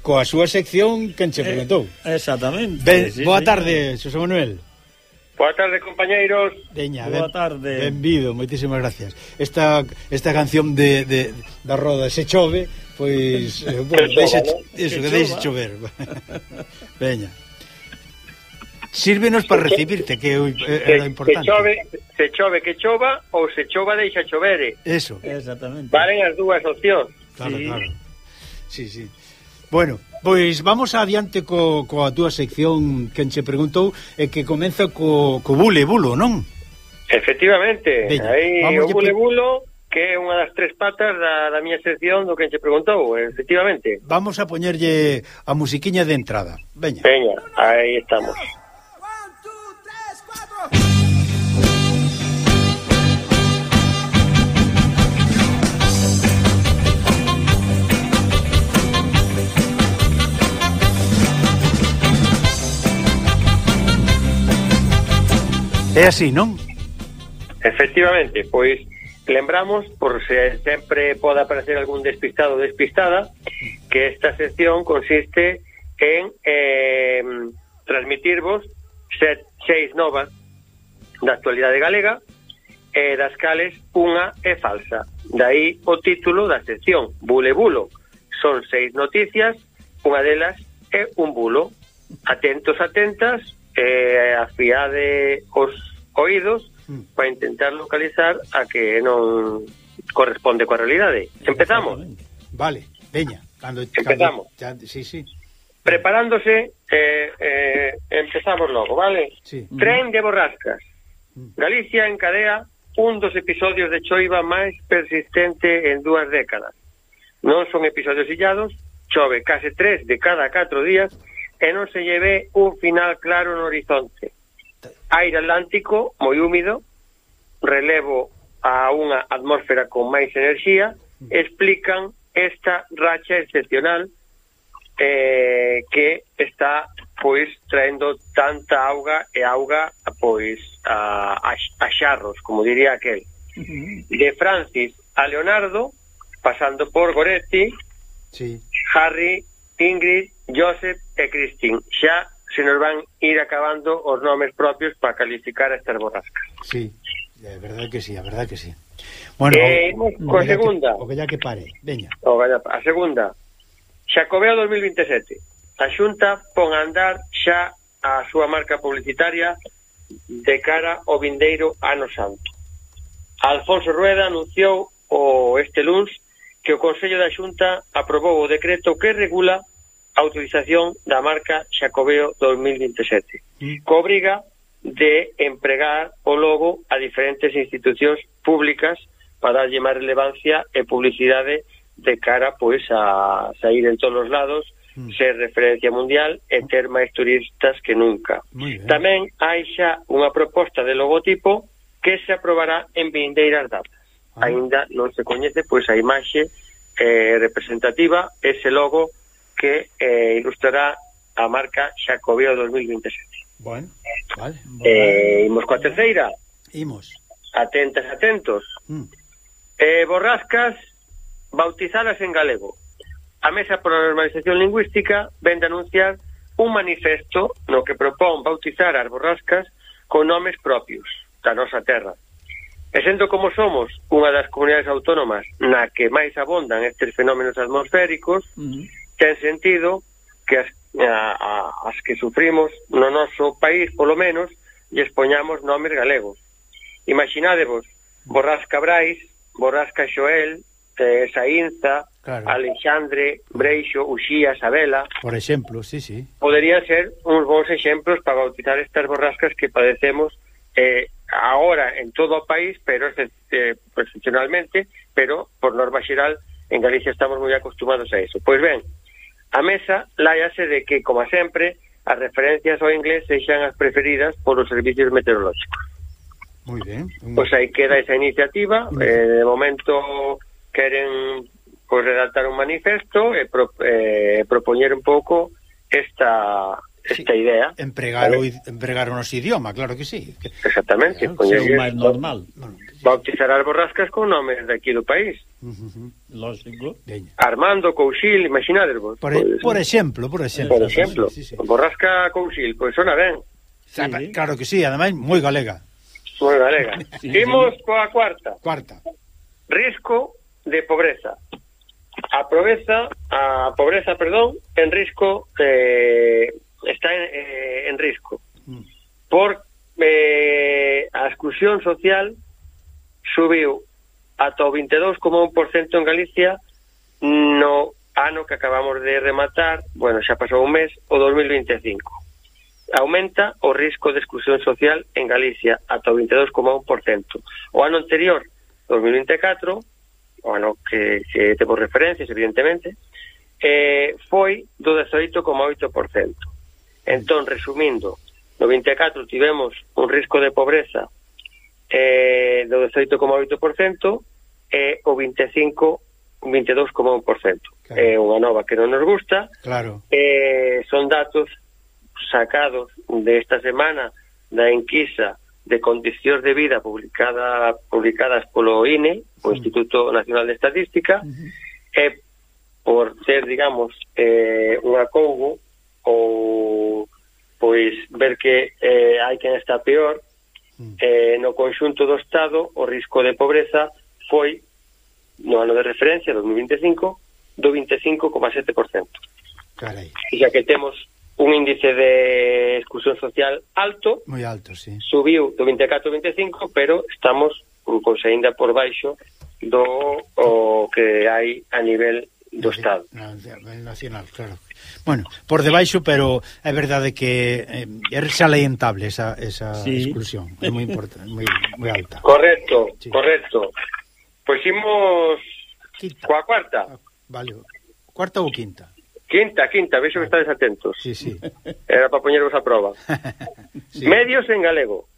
Coa súa sección quen che eh, preguntou. Eh, exactamente. Ben, sí, boa tarde, sí. Xosé Manuel. Boa tarde, compañeiros. Deña, boa ben, tarde. Benvido, moitísimas gracias. Esta esta canción de, de da roda se chove, pois eh, bueno, deixa, ¿no? eso, que, que deixe chover. Veña sírvenos para recibirte, que é o importante. Se chove, se chove que chova ou se chova deixa chovere. Eso. Exactamente. Valen as dúas opcións. Claro, sí. claro. Sí, sí. Bueno, pois vamos adiante co, coa túa sección que che preguntou e que comeza co, co bule bulo, non? Efectivamente, Veña, aí o bule bulo que é unha das tres patas da, da miña sección do que enche preguntou, efectivamente. Vamos a poñerlle a musiquiña de entrada. Veña. Veña, aí estamos. É así, non? Efectivamente, pois lembramos, por se sempre pode aparecer algún despistado ou despistada, que esta sección consiste en eh, transmitirvos set, seis novas da actualidade galega e eh, das cales unha é falsa. Daí o título da sección, Bule Bulo. Son seis noticias, unha delas é un bulo. Atentos, atentas, eh, afiade os oídos mm. para intentar localizar a que non corresponde coa realidade. Empezamos. Vale, veña. Cando, Empezamos. Cando, ya, sí, sí. Preparándose, eh, eh, empezamos logo, vale? Sí. Tren de borrascas. Mm. Galicia encadea un dos episodios de choiva máis persistente en dúas décadas. Non son episodios illados, chove case tres de cada catro días e non se lleve un final claro no horizonte. Aire atlántico moi húmido, relevo a unha atmósfera con máis enerxía, explican esta racha excepcional eh, que está pois traendo tanta auga e auga pois a, a, a xarros, como diría aquel. De Francis a Leonardo, pasando por Goretti, sí. Harry, Ingrid, Joseph e Cristín. Xa se nos van ir acabando os nomes propios para calificar estas borrascas. Sí, é verdade que sí, é verdade que sí. Bueno, eh, o, o, coa segunda. Que, o que ya que pare, veña. O vaya, a segunda. Xacobeo 2027. A Xunta pon a andar xa a súa marca publicitaria de cara ao vindeiro ano santo. Alfonso Rueda anunciou o este luns que o Consello da Xunta aprobou o decreto que regula a autorización da marca Xacobeo 2027, mm. co obriga de empregar o logo a diferentes institucións públicas para darlle máis relevancia e publicidade de cara pois a sair en todos os lados, mm. ser referencia mundial e ter máis turistas que nunca. Tamén hai xa unha proposta de logotipo que se aprobará en vindeiras datas. Ah. Ainda non se coñece pois a imaxe eh, representativa, ese logo que eh, ilustrará a marca Xacobeo 2027. Bueno, vale. Eh, imos coa terceira. Imos. Atentas, atentos. Mm. Eh, borrascas bautizadas en galego. A Mesa por a Normalización Lingüística ven de anunciar un manifesto no que propón bautizar as borrascas con nomes propios da nosa terra. E sendo como somos unha das comunidades autónomas na que máis abondan estes fenómenos atmosféricos, uh -huh ten sentido que as, a, a, as que sufrimos no noso país, polo menos, lles poñamos nomes galegos. Imaginádevos, Borrasca Brais, Borrasca Xoel, eh, Saínza, claro. Alexandre, Breixo, Uxía, Sabela... Por exemplo, sí, sí. Poderían ser uns bons exemplos para bautizar estas borrascas que padecemos eh, ahora en todo o país, pero eh, excepcionalmente, pero por norma xeral en Galicia estamos moi acostumados a eso. Pois ben, A mesa láiase de que, como sempre, as referencias ao inglés sexan as preferidas polos servicios meteorológicos. Moi ben. Un... Pois aí queda esa iniciativa, eh, de momento queren pois, redactar un manifesto e eh, pro, eh, propoñer un pouco esta esta idea. Empregar, o, empregar o noso idioma, claro que sí. Que, Exactamente. Claro, poñer, é máis normal. Bautizar as borrascas con nomes de aquí do país. Uh -huh. Lógico. Armando, Couchil, imaginades vos. Por, por exemplo, por exemplo. Por exemplo, sí, sí. borrasca Couchil, pois pues, sona ben. Sí. Claro que sí, ademais, moi galega. Moi galega. sí, Imos sí. coa cuarta. Cuarta. Risco de pobreza a pobreza, a pobreza, perdón, en risco eh, está en, eh, en risco mm. por eh, a exclusión social subiu ata o 22,1% en Galicia no ano que acabamos de rematar, bueno, xa pasou un mes, o 2025. Aumenta o risco de exclusión social en Galicia ata o 22,1%. O ano anterior, 2024, o ano que, que temos referencias, evidentemente, eh, foi do 18,8%. Entón, resumindo, no 24 tivemos un risco de pobreza eh, do 18,8% e o 25 22,1%. Claro. É unha nova que non nos gusta. Claro. Eh, son datos sacados de esta semana da enquisa de condicións de vida publicada publicadas polo INE, o sí. Instituto Nacional de Estadística, uh -huh. e por ter, digamos, eh, un acougo ou pois ver que eh, hai quen está peor mm. eh, no conxunto do Estado o risco de pobreza foi no ano de referencia 2025 do 25,7%. Carai. E xa que temos un índice de exclusión social alto, moi alto, sí. Subiu do 24 ao 25, pero estamos pois, aínda por baixo do o que hai a nivel do Estado. Ah, Na, nacional, claro. Bueno, por debaixo, pero é verdade que eh, é salientable esa, esa sí. exclusión, é moi importante, moi, moi alta. Correcto, sí. correcto. Pois imos quinta. coa cuarta. Ah, vale, cuarta ou quinta? Quinta, quinta, vexo que estades atentos. Sí, sí. Era para poñervos a prova. sí. Medios en galego.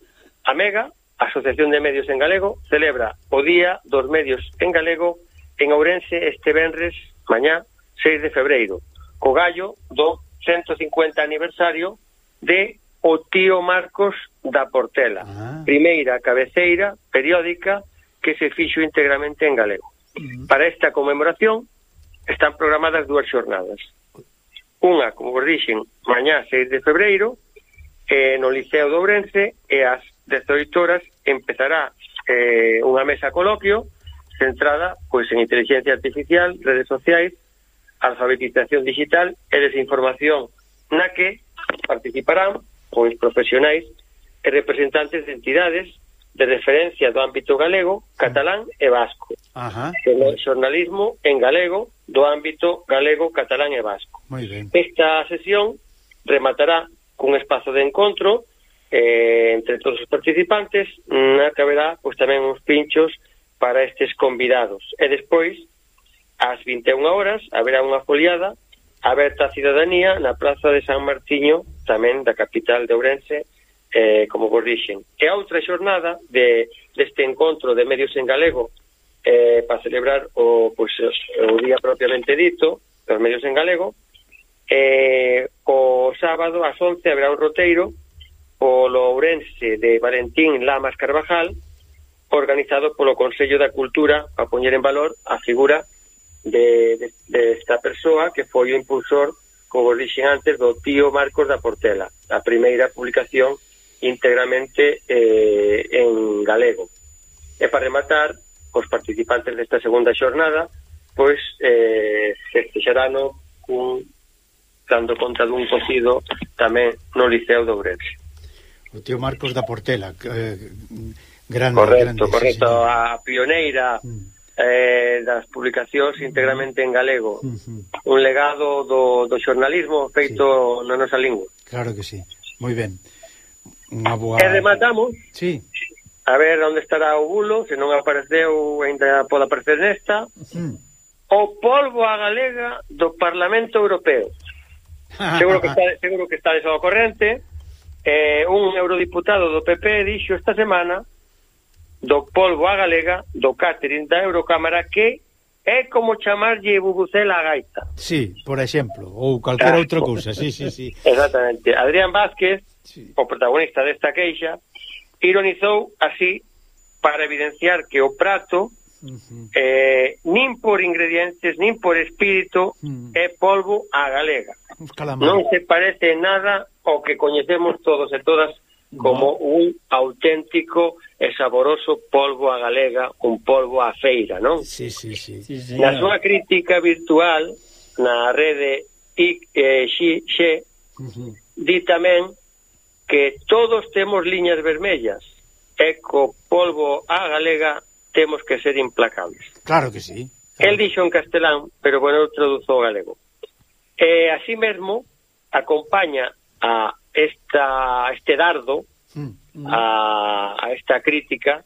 Amega, Asociación de Medios en Galego, celebra o Día dos Medios en Galego en Ourense este venres mañá, 6 de febreiro, co gallo do 150 aniversario de O tío Marcos da Portela, ah. primeira cabeceira periódica que se fixo íntegramente en galego. Uh -huh. Para esta conmemoración están programadas dúas xornadas. Unha, como vos dixen, mañá 6 de febreiro, eh, no Liceo de Ourense, e ás 18 horas empezará eh, unha mesa coloquio centrada pois en inteligencia artificial, redes sociais, alfabetización digital e desinformación na que participarán pois profesionais e representantes de entidades de referencia do ámbito galego, catalán e vasco. Ajá. Xornalismo en galego do ámbito galego, catalán e vasco. Esta sesión rematará cun espazo de encontro eh, entre todos os participantes na que haberá pois, tamén uns pinchos para estes convidados. E despois, ás 21 horas, haberá unha foliada aberta á cidadanía na Praza de San Martiño, tamén da capital de Ourense, eh, como vos dixen. E a outra xornada de, deste encontro de medios en galego eh, para celebrar o, pues, o día propiamente dito dos medios en galego, eh, o sábado ás 11 haberá un roteiro polo Ourense de Valentín Lamas Carvajal, organizado polo Consello da Cultura a poñer en valor a figura de, de, de esta persoa que foi o impulsor, como vos dixen antes, do tío Marcos da Portela, a primeira publicación íntegramente eh, en galego. E para rematar, os participantes desta segunda xornada pois eh, festexarano cun dando conta dun cocido tamén no Liceo de Ourense. O tío Marcos da Portela, eh, Grande, correcto, grande, correcto, sí, sí. a pioneira mm. eh, das publicacións mm-hmm. íntegramente en galego. Mm -hmm. Un legado do, do xornalismo feito sí. na nosa lingua. Claro que sí, moi ben. Unha boa... E rematamos. Sí. A ver onde estará o bulo, se non apareceu, ainda pode aparecer nesta. Mm. O polvo a galega do Parlamento Europeo. seguro que está, seguro que está ao corrente. Eh, un eurodiputado do PP dixo esta semana do polvo a galega, do catering da Eurocámara que é como chamarlle bubucela a gaita. Sí, por exemplo, ou calquera ah, outra cousa, sí, sí, sí. Exactamente. Adrián Vázquez, sí. o protagonista desta queixa, ironizou así para evidenciar que o prato Uh -huh. eh, nin por ingredientes, nin por espírito, uh -huh. é polvo a galega. Non se parece nada ao que coñecemos todos e todas como no. un auténtico e saboroso polvo a galega, un polvo a feira, non? Sí, sí, sí. sí, na súa crítica virtual na rede IXE uh -huh. di tamén que todos temos liñas vermellas e co polvo a galega temos que ser implacables. Claro que sí. Claro. El dixo en castelán, pero bueno, traduzo galego. E así mesmo acompaña a esta, este dardo mm a, a esta crítica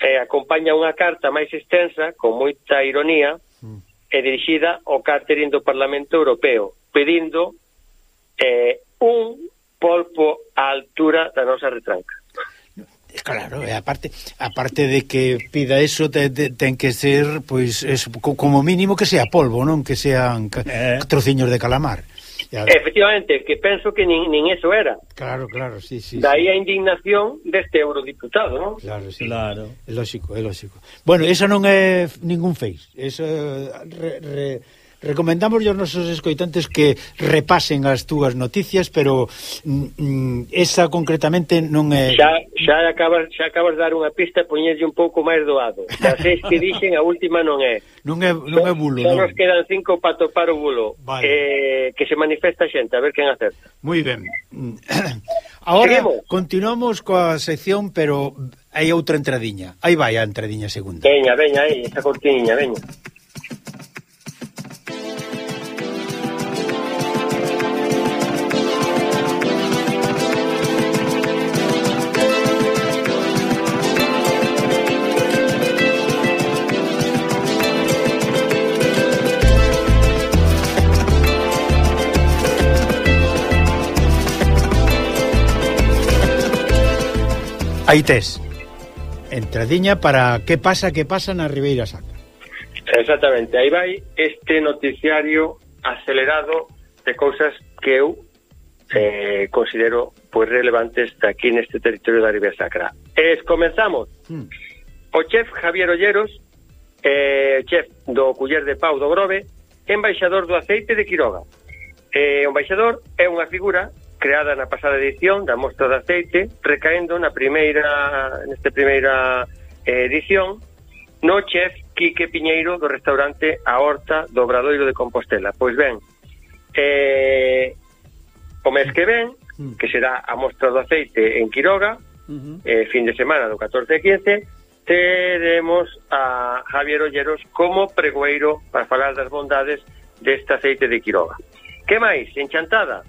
e acompaña unha carta máis extensa, con moita ironía, e dirixida ao catering do Parlamento Europeo, pedindo eh, un polpo á altura da nosa retranca. Claro, e aparte, aparte de que pida eso te, te, ten que ser pois es, como mínimo que sea polvo, non que sean eh. trociños de calamar. Efectivamente, que penso que nin, nin eso era. Claro, claro, sí, sí. Daí sí. a indignación deste eurodiputado, non? Claro, sí. Claro. É lógico, é lógico. Bueno, eso non é ningún face. Eso. Re, re Recomendamos aos nosos escoitantes que repasen as túas noticias, pero mm, mm, esa concretamente non é Xa xa acabas xa acabas de dar unha pista poñerlle un pouco máis doado. Das seis que dixen a última non é. Non é non é bulo. Xa non. nos quedan cinco para topar o bulo. Vale. Eh, que se manifesta xente, a ver quen acerta. Moi ben. Ahora Seguimos. continuamos coa sección, pero hai outra entradiña. Aí vai a entradiña segunda. Veña, veña aí, esa cortiña, veña. Aí tes. Entradiña para que pasa, que pasa na Ribeira Sacra. Exactamente, aí vai este noticiario acelerado de cousas que eu eh, considero pois relevantes aquí neste territorio da Ribeira Sacra. Es, comenzamos. Hmm. O chef Javier Olleros, eh, chef do Culler de Pau do Grove, embaixador do aceite de Quiroga. Eh, o embaixador é unha figura creada na pasada edición da Mostra de Aceite, recaendo na primeira neste primeira eh, edición no chef Quique Piñeiro do restaurante A Horta do Obradoiro de Compostela. Pois ben, eh, o mes que ven, mm. que será a Mostra do Aceite en Quiroga, eh, fin de semana do 14 e 15, teremos a Javier Olleros como pregoeiro para falar das bondades deste aceite de Quiroga. Que máis? En Chantada,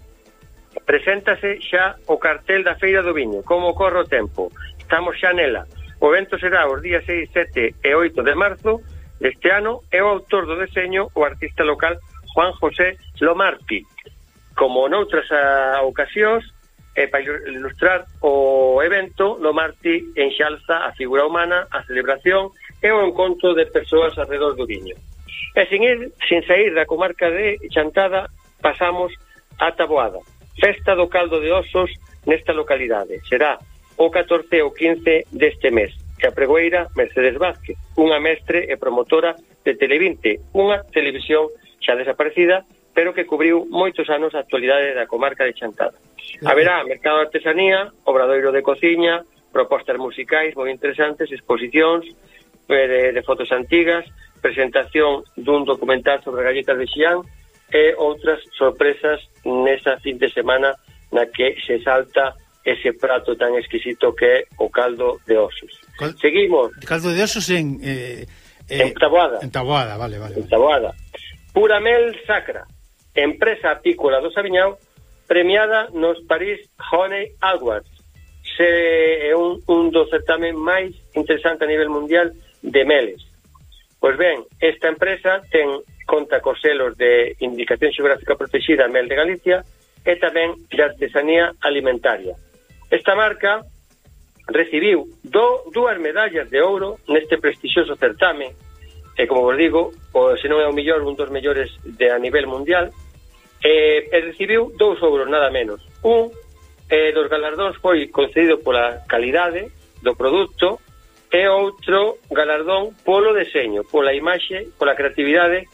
Preséntase xa o cartel da Feira do Viño, como corre o tempo. Estamos xa nela. O evento será os días 6, 7 e 8 de marzo deste ano é o autor do deseño o artista local Juan José Lomarti. Como noutras ah, ocasións, e para ilustrar o evento, Lomarti enxalza a figura humana, a celebración e o encontro de persoas alrededor do viño. E sin, ir, sin sair da comarca de Chantada, pasamos a Taboada. Festa do Caldo de Osos nesta localidade. Será o 14 ou 15 deste mes. Que a pregoeira Mercedes Vázquez, unha mestre e promotora de Televinte, unha televisión xa desaparecida, pero que cubriu moitos anos a actualidade da comarca de Chantada. Haberá mercado de artesanía, obradoiro de cociña, propostas musicais moi interesantes, exposicións eh, de, de fotos antigas, presentación dun documental sobre galletas de Xi'an, e outras sorpresas nesa fin de semana na que se salta ese prato tan exquisito que é o caldo de osos. Cal... Seguimos. Caldo de osos en... Eh, eh, en Taboada. En Taboada, vale, vale. En Taboada. Puramel Sacra, empresa apícola do Sabiñao, premiada nos París Honey Awards. Se é un, un dos certamen máis interesante a nivel mundial de meles. Pois ben, esta empresa ten conta cos selos de Indicación Xeográfica Protegida Mel de Galicia e tamén de Artesanía Alimentaria. Esta marca recibiu do, dúas medallas de ouro neste prestixioso certame e, como vos digo, o, se non é o millor, un dos mellores de, a nivel mundial, e, e recibiu dous ouros, nada menos. Un eh, dos galardóns foi concedido pola calidade do produto e outro galardón polo deseño, pola imaxe, pola creatividade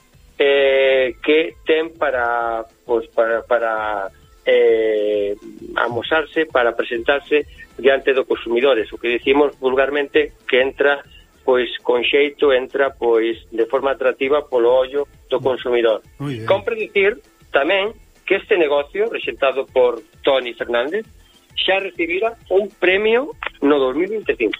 eh, que ten para, pues, para, para eh, amosarse, para presentarse diante do consumidores, o que dicimos vulgarmente que entra pois con xeito entra pois de forma atractiva polo ollo do consumidor. Compre dicir tamén que este negocio rexentado por Tony Fernández xa recibira un premio no 2025.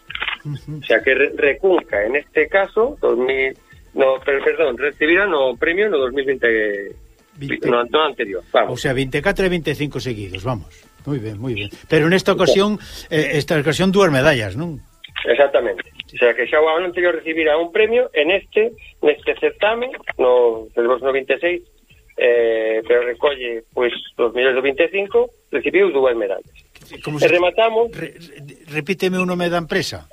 Uh -huh. O sea que recunca en este caso 2000 No, perdón, recibiran o premio no 2020 no, no anterior, vamos. O sea, 24 e 25 seguidos, vamos. Moi ben, moi ben. Pero nesta ocasión, eh, esta ocasión dúas medallas, non? Exactamente. O sea, que xa o ano anterior recibira un premio en este, neste certame, no, del 2026 eh, pero recolle, pois, pues, os mellores do 25, recibiu dúas medallas. Como se... E rematamos... Re, repíteme o nome da empresa.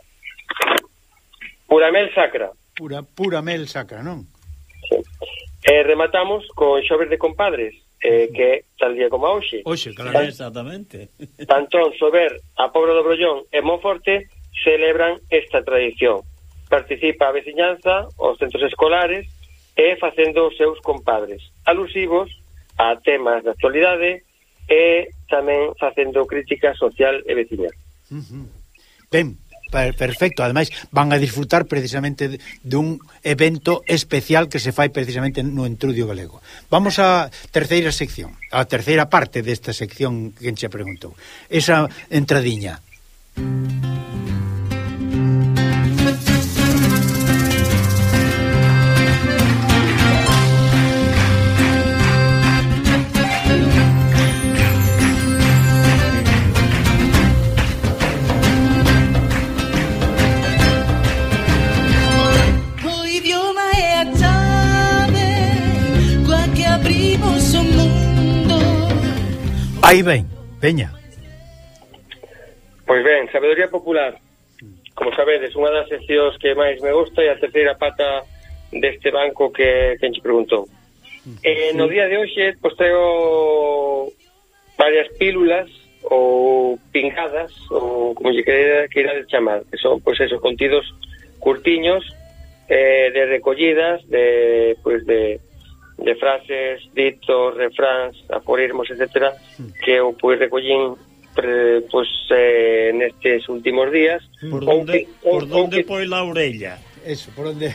Puramel Sacra. Pura, pura mel sacra, non? Sí. E rematamos con Xoves de Compadres, eh, que tal día como hoxe. Hoxe, claro, Tan, exactamente. Tantón, Sober, a Pobra do Brollón e Monforte celebran esta tradición. Participa a veciñanza, os centros escolares e facendo os seus compadres, alusivos a temas da actualidade e tamén facendo crítica social e veciñal. Uh -huh. Ben, perfecto. Ademais, van a disfrutar precisamente dun evento especial que se fai precisamente no Entrudio Galego. Vamos á terceira sección, a terceira parte desta sección que se preguntou. Esa entradiña. Música Aí ben, veña. Pois ben, sabedoría popular. Como sabedes, unha das seccións que máis me gusta é a terceira pata deste banco que, que enche preguntou. Eh, no día de hoxe, pois traigo varias pílulas ou pingadas, ou como lle queira, queira chamar, que son, pois esos contidos curtiños eh, de recollidas de, pois de, de frases, ditos, refráns, aforismos, etcétera, que eu pois recollín pre, pois, eh, nestes últimos días. Por ou donde, que, ou, por donde que... poi la orella? Eso, por onde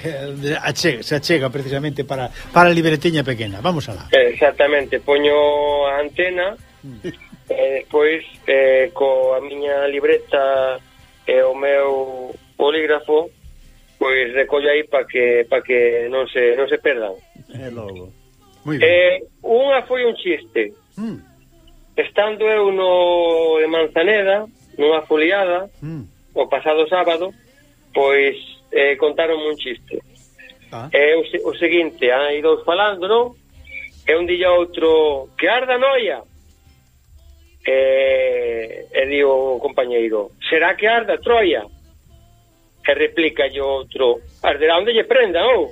achega, se achega precisamente para, para a libreteña pequena. Vamos alá. Exactamente, poño a antena, mm. e despois eh, coa miña libreta e o meu polígrafo pois recollo aí para que para que non se non se perdan. É logo. Muy eh, ben. Eh, unha foi un chiste. Mm. Estando eu no de Manzaneda, nunha foliada, mm. o pasado sábado, pois eh, contaron un chiste. Ah. É eh, o, o seguinte, hai dous falando, non? E un día outro, que arda noia? E, eh, e di o compañeiro, será que arda Troia? que replica yo outro arderá onde lle prenda, ou?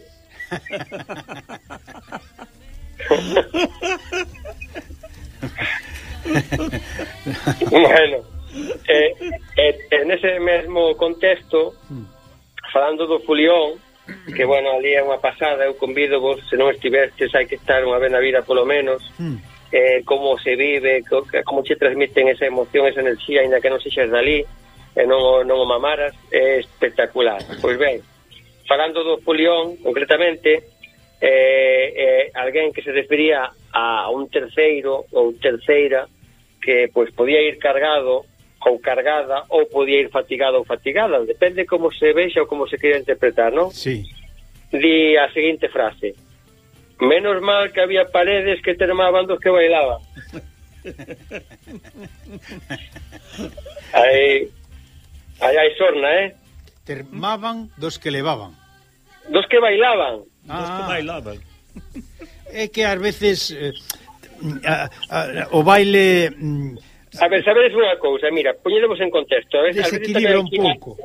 bueno, eh, eh, en ese mesmo contexto, falando do Fulión, que bueno, ali é unha pasada, eu convido vos, se non estivestes hai que estar unha vez na vida polo menos, mm. eh, como se vive, como che transmiten esa emoción, esa enerxía, ainda que non sexas dali, e non o, non o mamaras, é espectacular. Pois ben, falando do Polión, concretamente, eh, eh, alguén que se refería a un terceiro ou terceira que pois podía ir cargado ou cargada ou podía ir fatigado ou fatigada, depende como se vexa ou como se queira interpretar, non? Sí. Di a seguinte frase. Menos mal que había paredes que termaban dos que bailaban. Aí Aí hai sorna, eh? Termaban dos que levaban. Dos que bailaban. Ah. Dos que bailaban. É que ás veces eh, a, a, o baile... Mm, a ver, sabedes unha cousa, mira, poñedemos en contexto. A veces, Desequilibra a veces un pouco.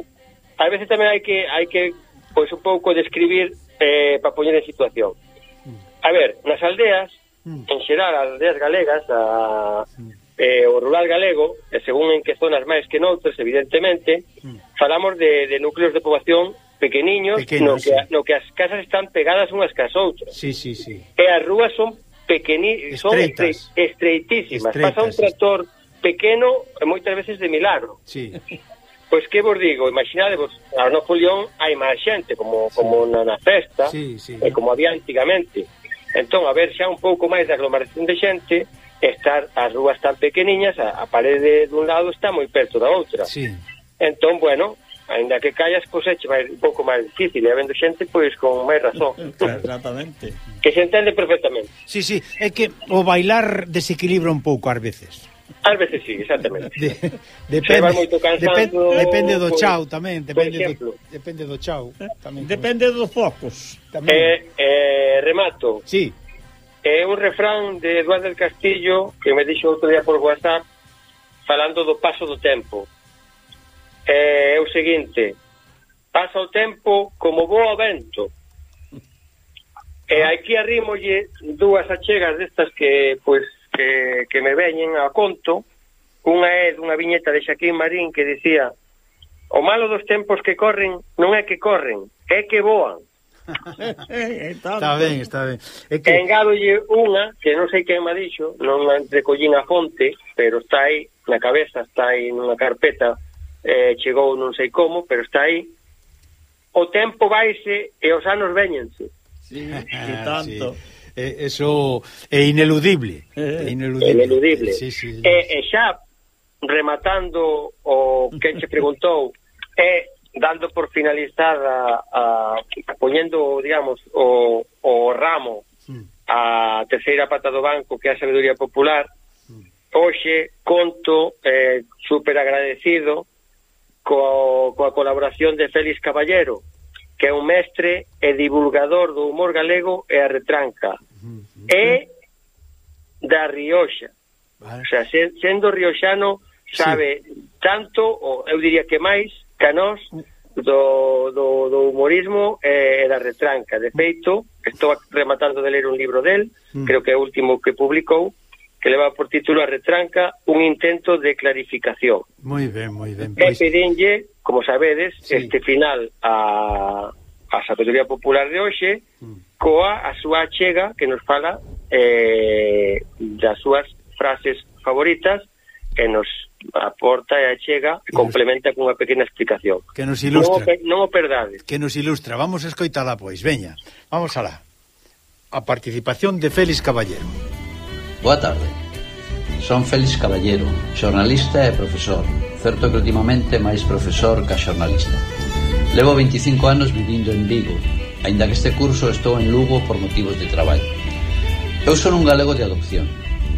A veces tamén hai que hai que pois un pouco describir eh, para poñer en situación. Mm. A ver, nas aldeas, mm. en xeral, as aldeas galegas, a, mm eh, o rural galego, e según en que zonas máis que noutras, evidentemente, mm. falamos de, de núcleos de poboación pequeniños, Pequenos, no, que, sí. no que as casas están pegadas unhas cas outras. Sí, sí, sí. E as rúas son pequeni son estre estreitísimas. Estreitas, Pasa un tractor pequeno e moitas veces de milagro. Sí. Pois que vos digo, imaginadevos, a no Polión hai máis xente, como, sí. como na, na festa, sí, sí. e como había antigamente. Entón, a ver xa un pouco máis de aglomeración de xente, estar as rúas tan pequeniñas, a, a parede dun lado está moi perto da outra. Sí. Entón, bueno, ainda que callas, pois vai un pouco máis difícil, e vendo xente, pois, con máis razón. Exactamente. que se entende perfectamente. Sí, sí, é que o bailar desequilibra un pouco ás veces. Ás veces sí, exactamente. De, depende, moito cansando, depende, depende do por, chao tamén, depende do, depende do chao tamén. Pois. Depende dos focos tamén. Eh, eh, remato. Sí. É un refrán de Eduardo del Castillo que me dixo outro día por WhatsApp falando do paso do tempo. É, é o seguinte, pasa o tempo como boa vento. E aquí arrímolle dúas achegas destas que pois que, que me veñen a conto. Unha é dunha viñeta de Xaquín Marín que dicía O malo dos tempos que corren non é que corren, é que voan. Eh, eh, está ben, está ben. É que... Engádolle unha, que non sei quen me dixo, non recollín a fonte, pero está aí na cabeza, está aí nunha carpeta, eh, chegou non sei como, pero está aí. O tempo vaise e os anos veñense. Sí, que tanto. sí eh, eso é ineludible, é ineludible. ineludible. Sí, sí, sí. E, e xa rematando o que che preguntou, é dando por finalizada a, a poñendo, digamos, o, o ramo a terceira pata do banco que é a sabiduría popular hoxe conto eh, super agradecido co, coa colaboración de Félix Caballero que é un mestre e divulgador do humor galego e a retranca e da Rioxa vale. o sea, sendo rioxano sabe sí. tanto, ou eu diría que máis que a nós do, do, do humorismo e eh, da retranca. De feito, estou rematando de ler un libro del, mm. creo que é o último que publicou, que leva por título a retranca un intento de clarificación. Moi ben, moi ben. Pois... E pedinlle, como sabedes, sí. este final a, a sabedoría popular de hoxe, mm. coa a súa chega que nos fala eh, das súas frases favoritas e nos aporta e achega, e complementa cunha pequena explicación. Que nos ilustra. Non o, non o perdades. Que nos ilustra. Vamos a escoitala, pois. Veña, vamos alá. A participación de Félix Caballero. Boa tarde. Son Félix Caballero, xornalista e profesor. Certo que últimamente máis profesor ca xornalista. Levo 25 anos vivindo en Vigo, aínda que este curso estou en Lugo por motivos de traballo. Eu son un galego de adopción,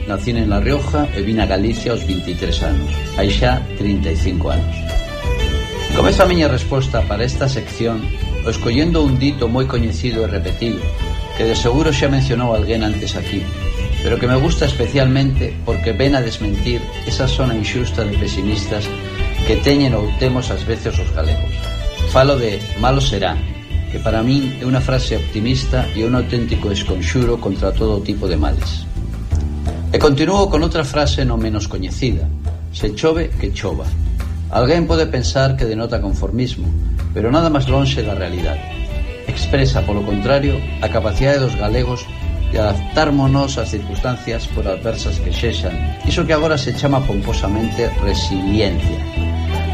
Nací en La Rioja e vine a Galicia aos 23 anos, hai xa 35 anos. Comezo a miña resposta para esta sección o escollendo un dito moi coñecido e repetido, que de seguro xa mencionou alguén antes aquí, pero que me gusta especialmente porque ven a desmentir esa zona inxusta de pesimistas que teñen ou temos ás veces os galegos. Falo de malo será, que para min é unha frase optimista e un auténtico esconxuro contra todo tipo de males. E continuo con outra frase non menos coñecida. Se chove, que chova. Alguén pode pensar que denota conformismo, pero nada máis lonxe da realidade. Expresa, polo contrario, a capacidade dos galegos de adaptármonos ás circunstancias por adversas que xexan, iso que agora se chama pomposamente resiliencia.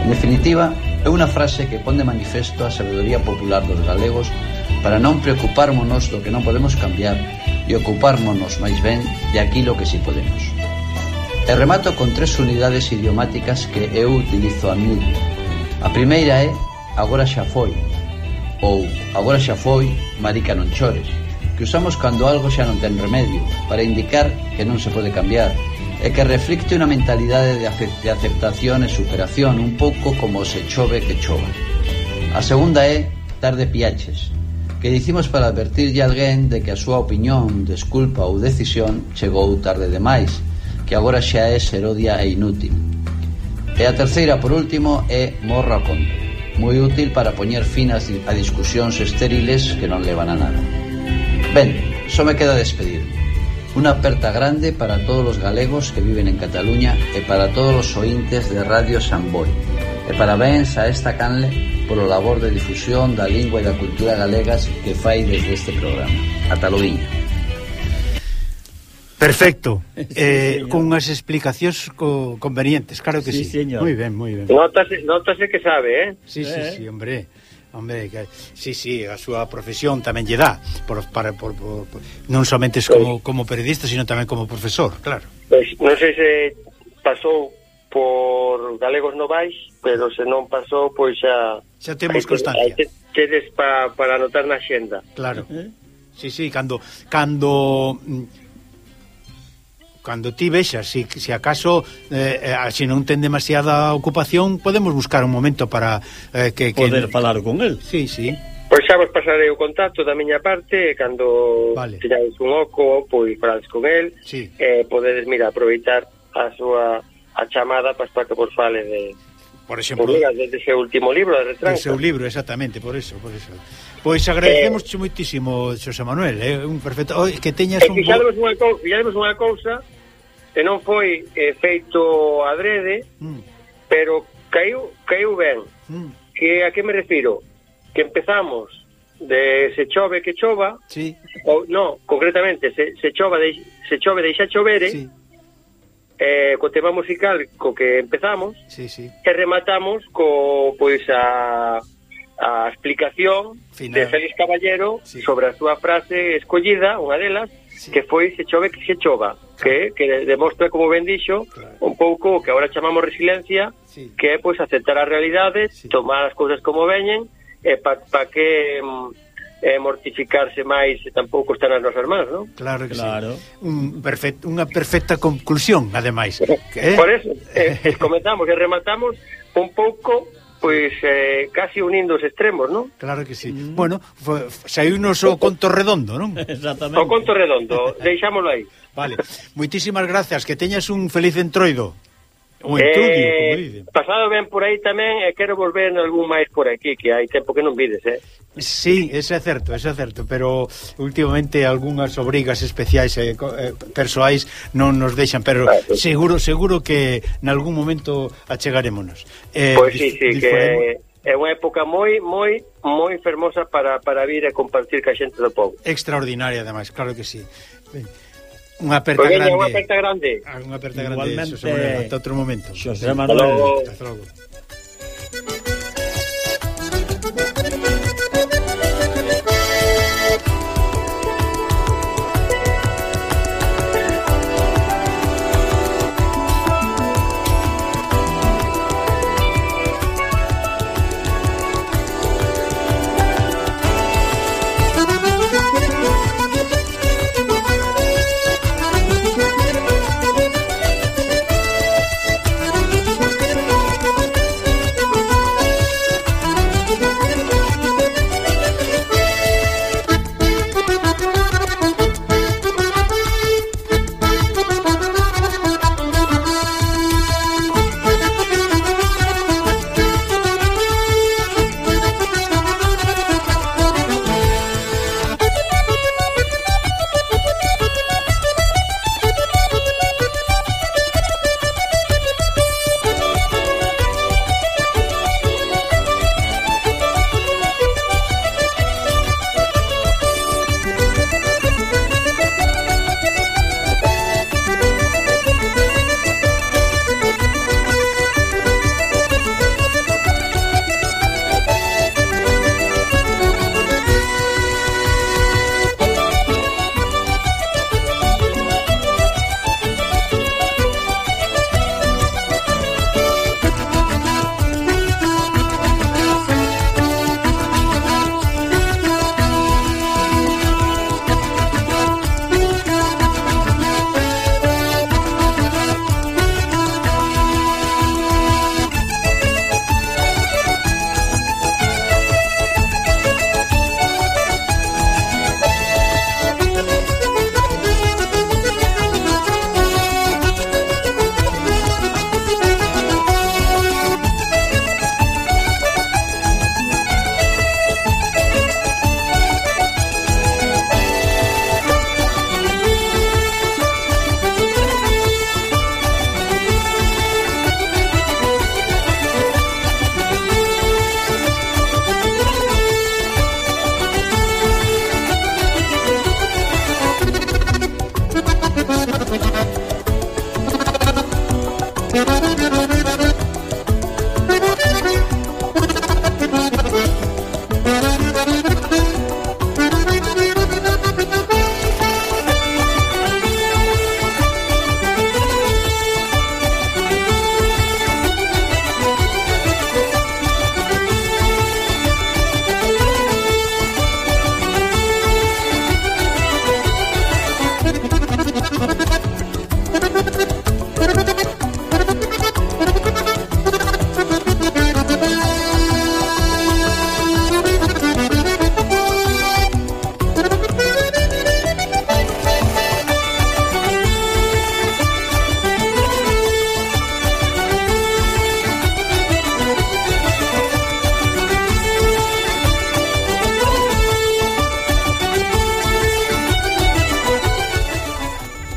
En definitiva, é unha frase que pon de manifesto a sabedoría popular dos galegos para non preocupármonos do que non podemos cambiar e ocupármonos máis ben de aquilo que si podemos. E remato con tres unidades idiomáticas que eu utilizo a miúdo. A primeira é agora xa foi ou agora xa foi, marica non chores, que usamos cando algo xa non ten remedio, para indicar que non se pode cambiar, e que reflicte unha mentalidade de, de aceptación e superación un pouco como se chove que chova. A segunda é tarde piaches, que dicimos para advertirlle alguén de que a súa opinión, desculpa ou decisión chegou tarde demais, que agora xa é serodia e inútil. E a terceira, por último, é morra conto, moi útil para poñer fin a discusións estériles que non levan a nada. Ben, só me queda despedir. Unha aperta grande para todos os galegos que viven en Cataluña e para todos os ointes de Radio Samboy. E parabéns a esta canle polo labor de difusión da lingua e da cultura galegas que fai desde este programa. Ata loviña. Perfecto, eh, con unhas explicacións co convenientes, claro que sí. sí. Señor. Muy ben, moi ben. Notase, notase que sabe, eh? Sí, eh? sí, sí, hombre. Hombre, que, sí, sí, a súa profesión tamén lle dá por, para, por, por, por, Non somente como, pois. como periodista, sino tamén como profesor, claro Pois, pues, non sei se pasou por galegos novais, pero se non pasou, pois xa... Xa temos constancia. Te, tedes pa, para anotar na xenda. Claro. Eh? Sí, sí, cando... cando mm, cando ti vexas, si, si acaso eh, eh se non ten demasiada ocupación podemos buscar un momento para eh, que, que... Poder falar con el Sí, sí Pois xa vos pasarei o contacto da miña parte cando vale. teñades un oco pois falades con el sí. eh, podedes, mira, aproveitar a súa a chamada pois, para que vos fale de, por exemplo, desde ese último libro de retranca. seu libro, exactamente, por eso, por eso. Pois agradecemos eh, moitísimo, Xosé Manuel, eh, un perfecto oh, que teñas eh, un bo... unha cousa, unha cousa que non foi eh, feito adrede, mm. pero caiu caiu ben. Mm. Que a que me refiro? Que empezamos de se chove que chova. Sí. Ou no, concretamente se, se chova de se chove deixa chovere. Eh, sí eh, co tema musical co que empezamos sí, sí. e rematamos co pois a, a explicación Final. de Félix Caballero sí. sobre a súa frase escollida, unha delas, sí. que foi se chove que se chova, que, que demostra, como ben dixo, claro. un pouco o que agora chamamos resiliencia, sí. que é pois, aceptar a realidade, sí. tomar as cousas como veñen, e pa, para pa que mm, eh, mortificarse máis tampouco estar nas nosas mans, non? Claro que claro. sí. Un perfect, unha perfecta conclusión, ademais. Que... Por eso, eh, eh comenzamos e rematamos un pouco pois eh, casi unindo os extremos, non? Claro que sí. Mm. Bueno, saiunos o conto redondo, non? Exactamente. O conto redondo, deixámoslo aí. Vale. Moitísimas grazas, que teñas un feliz entroido. O entudio, eh, como dicen. Pasado ben por aí tamén e eh, quero volver en algún máis por aquí, que hai tempo que non vides, eh? Sí, ese é certo, ese é certo, pero últimamente algunhas obrigas especiais eh, e eh, persoais non nos deixan, pero ah, claro. seguro seguro que en algún momento achegarémonos. Eh, pois pues sí, sí, que é unha época moi moi moi fermosa para, para vir e compartir ca xente do povo. Extraordinaria, ademais, claro que sí. Ben. Unha aperta pues grande. Unha aperta grande. Ah, unha aperta grande. Igualmente. Xosé Manuel, hasta outro momento. Xosé Manuel. Hasta logo.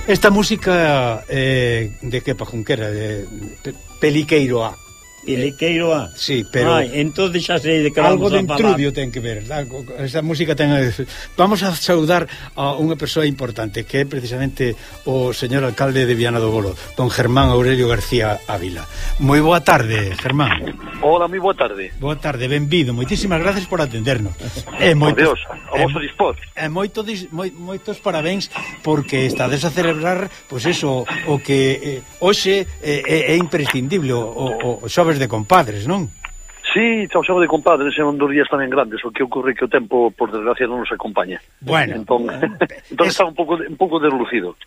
Esta música eh, de que pajunquera, de, de Peliqueiro Eh, Peliqueiroa. Sí, pero... Ai, entonces xa sei de que Algo de intrudio ten que ver. Algo, esa música ten... Vamos a saudar a unha persoa importante, que é precisamente o señor alcalde de Viana do Bolo, don Germán Aurelio García Ávila. Moi boa tarde, Germán. Hola, moi boa tarde. Boa tarde, benvido. Moitísimas gracias por atendernos. Eh, é moitos, Adiós, a eh, vosso dispor. É, moito, moi, moitos parabéns porque estades a celebrar, pois pues eso, o que eh, hoxe eh, é, é imprescindible, o, o, o xoves de compadres, non? Sí, trouxemos de compadres e un dos días tamén grandes, o que ocorre que o tempo, por desgracia, non nos acompaña. Bueno. Entón, eh, entón es... está un pouco, un pouco deslucido.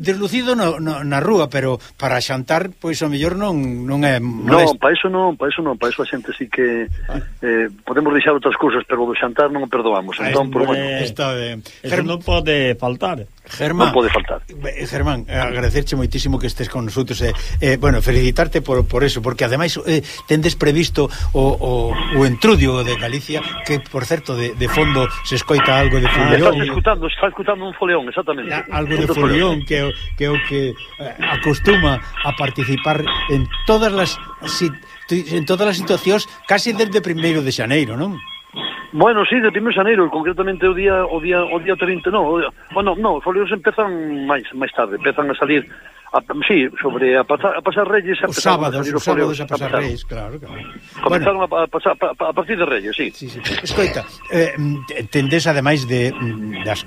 Deslucido no, no, na rúa, pero para xantar, pois o mellor non, non é modesto. Non, para iso non, para iso non, para iso a xente sí que ah. eh, podemos deixar outras cousas, pero o xantar non o perdoamos. Ah, entón, por bueno. Está ben. Eso non pode faltar. Germán, non pode faltar. Germán, agradecerche moitísimo que estés con nosotros. Eh, eh, bueno, felicitarte por, por eso, porque ademais eh, tendes previsto o o, o, o entrudio de Galicia que, por certo, de, de fondo se escoita algo de folión ah, está escutando, está escutando un foleón, exactamente. Ah, algo de folión que, que o que eh, acostuma a participar en todas las, si, en todas as situacións casi desde primeiro de xaneiro, non? Bueno, sí, de 1 de xaneiro, concretamente o día o día o día 30, no, o día, bueno, no, os folios empezan máis máis tarde, empezan a salir a, sí, sobre a pasar, a pasar Reyes a Os sábados, a os sábados a pasar, a pasar Reyes, claro, claro. Comenzaron bueno. a, pasar, a, a partir de Reyes, sí. sí, sí. Escoita, eh, tendes ademais de das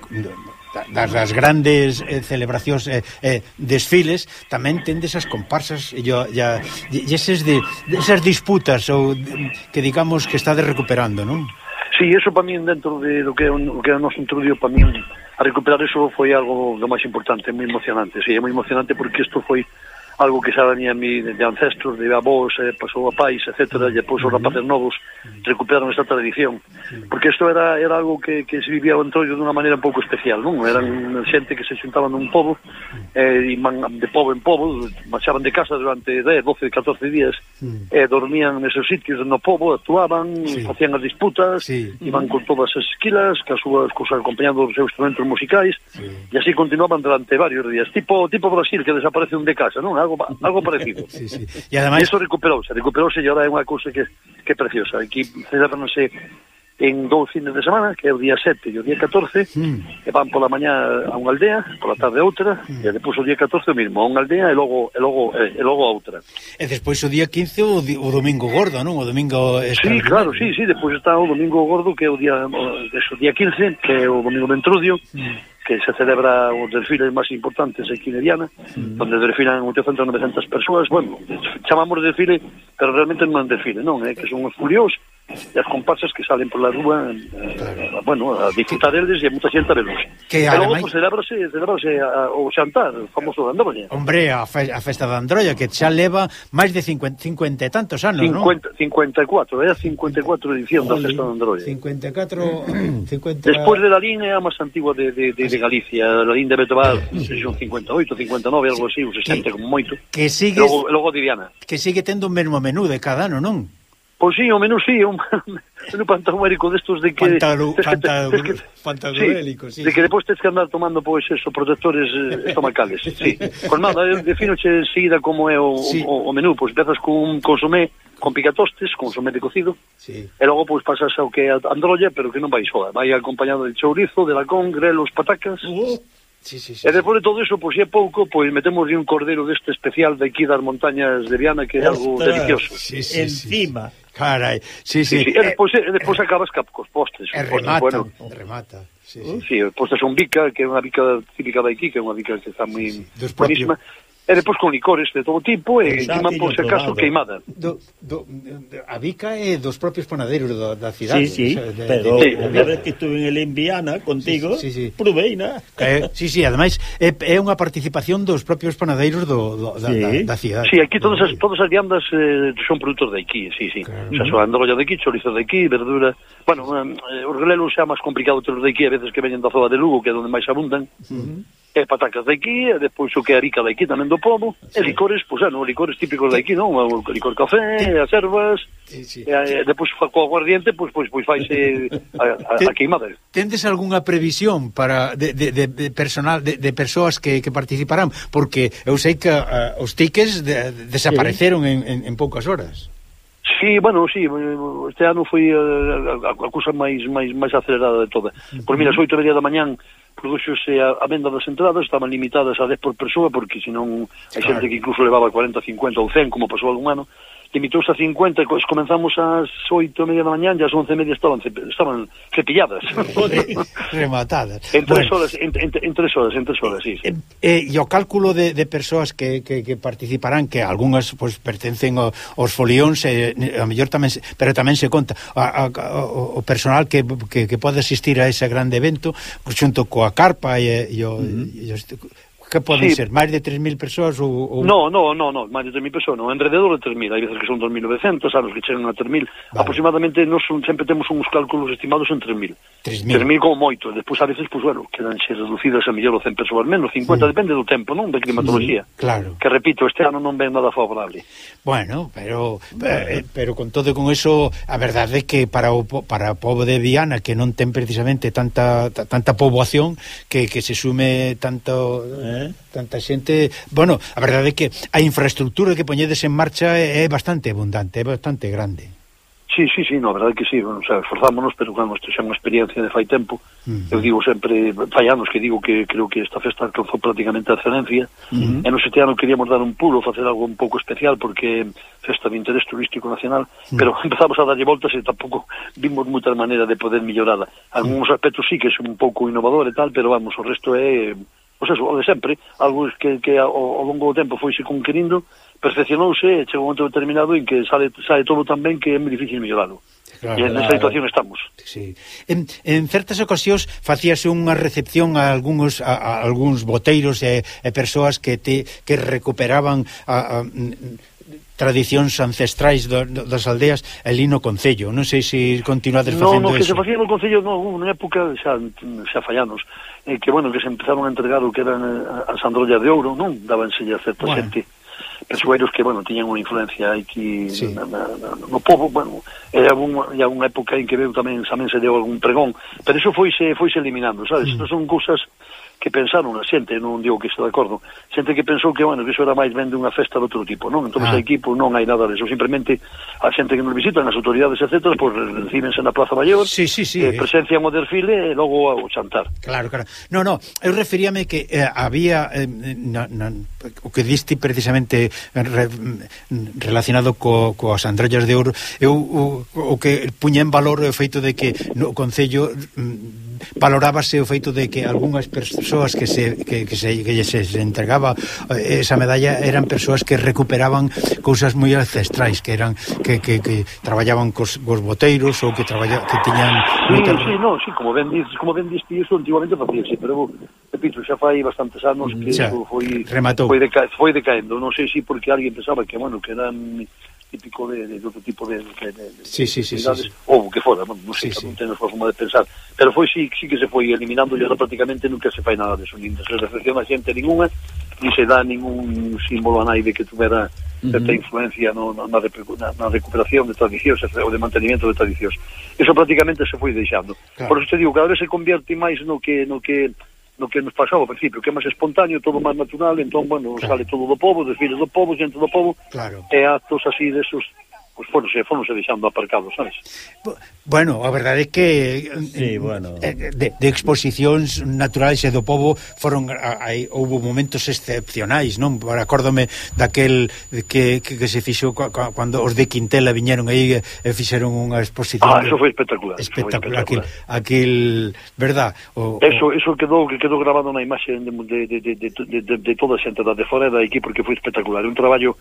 das, das grandes eh, celebracións eh, eh, desfiles tamén tendes as comparsas e eses de, de esas disputas ou de, que digamos que estades recuperando, non? Sí, eso para min dentro de do que é un, o que é o noso introducio para min a recuperar eso foi algo do máis importante, moi emocionante. Sí, é moi emocionante porque isto foi algo que xa venía a mí de ancestros, de avós, eh, pasou a pais, etc., e depois os rapaces novos recuperaron esta tradición. Porque isto era, era algo que, que se vivía o entrollo dunha maneira un pouco especial, non? Eran xente que se xuntaban nun pobo, eh, e man, de pobo en pobo, marchaban de casa durante 10, 12, 14 días, e eh, dormían neses sitios no pobo, actuaban, sí. facían as disputas, sí. iban con todas as esquilas, que as súas cousas acompañando os seus instrumentos musicais, sí. e así continuaban durante varios días. Tipo, tipo Brasil, que desaparece un de casa, non? algo, algo parecido. sí, sí. E ademais... Iso recuperouse, recuperouse e agora é unha cousa que, que é preciosa. Aquí celebranse en dous fines de semana, que é o día 7 e o día 14, mm. e van pola mañá a unha aldea, pola tarde a outra, mm. e depois o día 14 o mismo, a unha aldea e logo e logo e, e logo a outra. E despois o día 15 o, o domingo gordo, non? O domingo Sí, claro, sí, sí, depois está o domingo gordo que é o día o, o día 15, que é o domingo Ventrudio. Mm que se celebra os desfiles máis importantes aquí en Eriana, mm. onde desfilan 800 900 persoas, bueno, chamamos de desfile, pero realmente non é un desfile, non, é que son os furiós e as compasas que salen pola rúa claro. eh, bueno, a disfrutar eles e a moita xente a velos que, e logo pues, celebrase, celebrase a, o xantar o famoso de Androia hombre, a, fe, a festa de Androia que xa leva máis de 50, 50 e tantos anos 50, 54, é a 54 edición da festa de Androia 54 50... despois de Lalín é a máis antigua de, de, de, de Galicia Lalín de Betobar son 58, 59 algo así, ou 60 como moito. que sigues, logo, logo de Diana que sigue tendo o mesmo menú de cada ano, non? Pois sí, o menos sí, un, un pantagruélico destos de que... Pantagru, pantagruélico, sí. De que depois tens que andar tomando, pois, eso, protectores eh, estomacales, sí. Pois nada, eu definoche seguida como é o, sí. o, o menú, pois empezas cun consomé con picatostes, consomé de cocido, sí. e logo, pois, pasas ao que é androlla, pero que non vai soa, vai acompañado de chourizo, de lacón, grelos, patacas... Uh. Sí, sí, sí, e despois de todo iso, por si é pouco, pois metemos un cordero deste especial de aquí das montañas de Viana, que é algo Ostras, delicioso. Sí, sí, Encima. Carai, sí, sí. sí, sí. E eh, despois, e eh, despois acabas cap cos postres. E remata, bueno. remata. Sí, sí. sí, postas un bica, que é unha bica típica de aquí, que é unha bica que está moi sí, sí. buenísima. Propio E depois con licores de todo tipo e encima por se caso queimada. Do, do, a bica é dos propios panaderos da, da cidade. Sí, sí, o sea, de, pero de, de, de, vez que estuve en el Limbiana contigo, sí, sí, sí. proveina. Eh, sí, sí, ademais é, é unha participación dos propios panadeiros do, do, da, sí. da, da cidade. Sí, aquí todas as, todas as viandas eh, son produtos de aquí, sí, sí. Claro. O sea, son androlla de aquí, chorizo de aquí, verdura... Bueno, eh, os relelos xa máis complicado ter os de aquí, a veces que veñen da zona de Lugo, que é onde máis abundan. Uh -huh e patacas daiquí, e despois o que é rica de aquí tamén do povo, sí. e licores, pois é, non, licores típicos daiquí, non, o licor café, as ervas, sí, sí. e, e depois co aguardiente, pois, pois, pois faise a, a, a queimada. Tendes algunha previsión para de, de, de, de personal, de, de persoas que, que participarán? Porque eu sei que uh, os tiques de, desapareceron sí. en, en, en poucas horas. Sí, bueno, sí, este ano foi a, a, a cousa máis, máis, máis acelerada de toda. Por mira, as oito e media da mañán produxose a, a venda das entradas, estaban limitadas a 10 por persoa, porque senón hai claro. xente que incluso levaba 40, 50 ou 100, como pasou algún ano, que a 50 e comenzamos ás 8 e media da mañá e ás 11 e media estaban, estaban cepilladas rematadas en tres bueno. horas en, en, en tres horas, en tres horas sí, sí. E, e o cálculo de, de persoas que, que, que participarán que algunhas pues, pertencen ao, aos folións eh, e, a mellor tamén pero tamén se conta a, a, a, o personal que, que, que pode asistir a ese grande evento xunto coa carpa e, e, o, mm -hmm. e os, Que poden sí. ser máis de 3.000 persoas ou, ou... No, no, no, no, máis de 3.000 persoas, non, enrededor de 3.000, hai veces que son 2.900, anos que chegan a 3.000, vale. aproximadamente nos sempre temos uns cálculos estimados en 3.000. 3.000 como moito, despois a veces, pues, bueno, quedanse reducidas a millor o 100 persoas menos, 50, depende do tempo, non, de climatoloxía. Mm, claro. Que repito, este ano non ven nada favorable. Bueno, pero eh, eh pero con todo con eso, a verdade é que para o para o pobo de Viana que non ten precisamente tanta tanta poboación que que se sume tanto eh, Eh? Tanta xente, bueno, a verdade é que a infraestructura que poñedes en marcha é bastante abundante, é bastante grande. Sí, sí, sí, no, a verdade que sí, bueno, o sea, esforzámonos, pero claro, isto xa é unha experiencia de fai tempo. Uh -huh. Eu digo sempre, fai anos que digo que creo que esta festa alcanzou prácticamente a excelencia. Uh -huh. E nos este ano queríamos dar un pulo, facer algo un pouco especial, porque festa de interés turístico nacional, uh -huh. pero empezamos a darlle voltas e tampouco vimos moita maneira de poder mellorala. Algúns aspectos sí que é un pouco innovador e tal, pero vamos, o resto é pois eso, o de sempre, algo que, que ao, ao longo do tempo foise conquirindo, perfeccionouse e chegou un momento determinado en que sale, sale todo tan ben que é moi difícil melloralo. Claro, e esa situación estamos. Sí. En, en certas ocasións facíase unha recepción a algúns a, a algúns boteiros e, e persoas que te que recuperaban a, a tradicións ancestrais do, do, das aldeas ali no Concello. Non sei se continuades facendo no, no, eso. Que se facía no Concello, no, unha época xa, xa fallanos, eh, que, bueno, que se empezaron a entregar o que eran eh, as androllas de ouro, non? Dábanselle a certa bueno. xente persoeiros que, bueno, tiñan unha influencia aquí sí. na, na, na, no povo, bueno, era unha, era unha época en que veu tamén, tamén se deu algún pregón, pero iso foise, foise eliminando, sabes? Mm. Estas son cousas que pensaron a xente, non digo que estou de acordo, xente que pensou que, bueno, que iso era máis ben dunha festa de outro tipo, non? Entón, ah. aquí, pois, non hai nada deso, simplemente a xente que nos visitan, as autoridades, etc., pois, recíbense na Plaza Maior, sí, sí, sí, eh, presencian o desfile e logo o chantar. Claro, claro. No, no, eu referíame que eh, había, eh, na, na, o que diste precisamente eh, re, relacionado co, coas androllas de ouro, eu o, o que puña en valor o feito de que no Concello mm, valorábase o feito de que algunhas persoas persoas que se que, que se que se entregaba eh, esa medalla eran persoas que recuperaban cousas moi ancestrais que eran que, que, que traballaban cos, cos boteiros ou que traballa, que tiñan Sí, ter... sí, no, sí, como ben dices, como ben dices, iso antigamente facíase, pero repito, xa fai bastantes anos que mm, xa, foi rematou. foi, deca, foi decaendo, non sei se si porque alguén pensaba que bueno, que eran típico de, de, de outro tipo de, de, de sí, sí, sí, sí, sí. ou que fora, non, non sei, sí, sí. non temos forma de pensar, pero foi sí, sí que se foi eliminando e prácticamente nunca se fai nada de eso, nin se reflexiona xente ninguna, ni se dá ningún símbolo a naide que tuvera certa uh -huh. influencia no, na, na, na recuperación de tradicións ou de mantenimiento de tradicións. Eso prácticamente se foi deixando. Claro. Por eso te digo, cada vez se convierte máis no que no que no que nos pasaba ao principio, que é máis espontáneo, todo máis natural, entón, bueno, claro. sale todo do povo, desfiles do povo, xente do povo, claro. e actos así desos pues, fonse, eh, fonse deixando aparcados, sabes? Bueno, a verdade é que sí, eh, bueno. Eh, de, de exposicións naturais e do povo foron hai houve momentos excepcionais, non? Acórdome daquel que, que, que se fixo cando os de Quintela viñeron aí e fixeron unha exposición. Ah, eso foi espectacular. Espectacular, foi espectacular. aquel, aquel, verdad? O, eso, eso quedou que quedou grabado na imaxe de, de, de, de, de, de, de toda a xente da de fora e da aquí porque foi espectacular, un traballo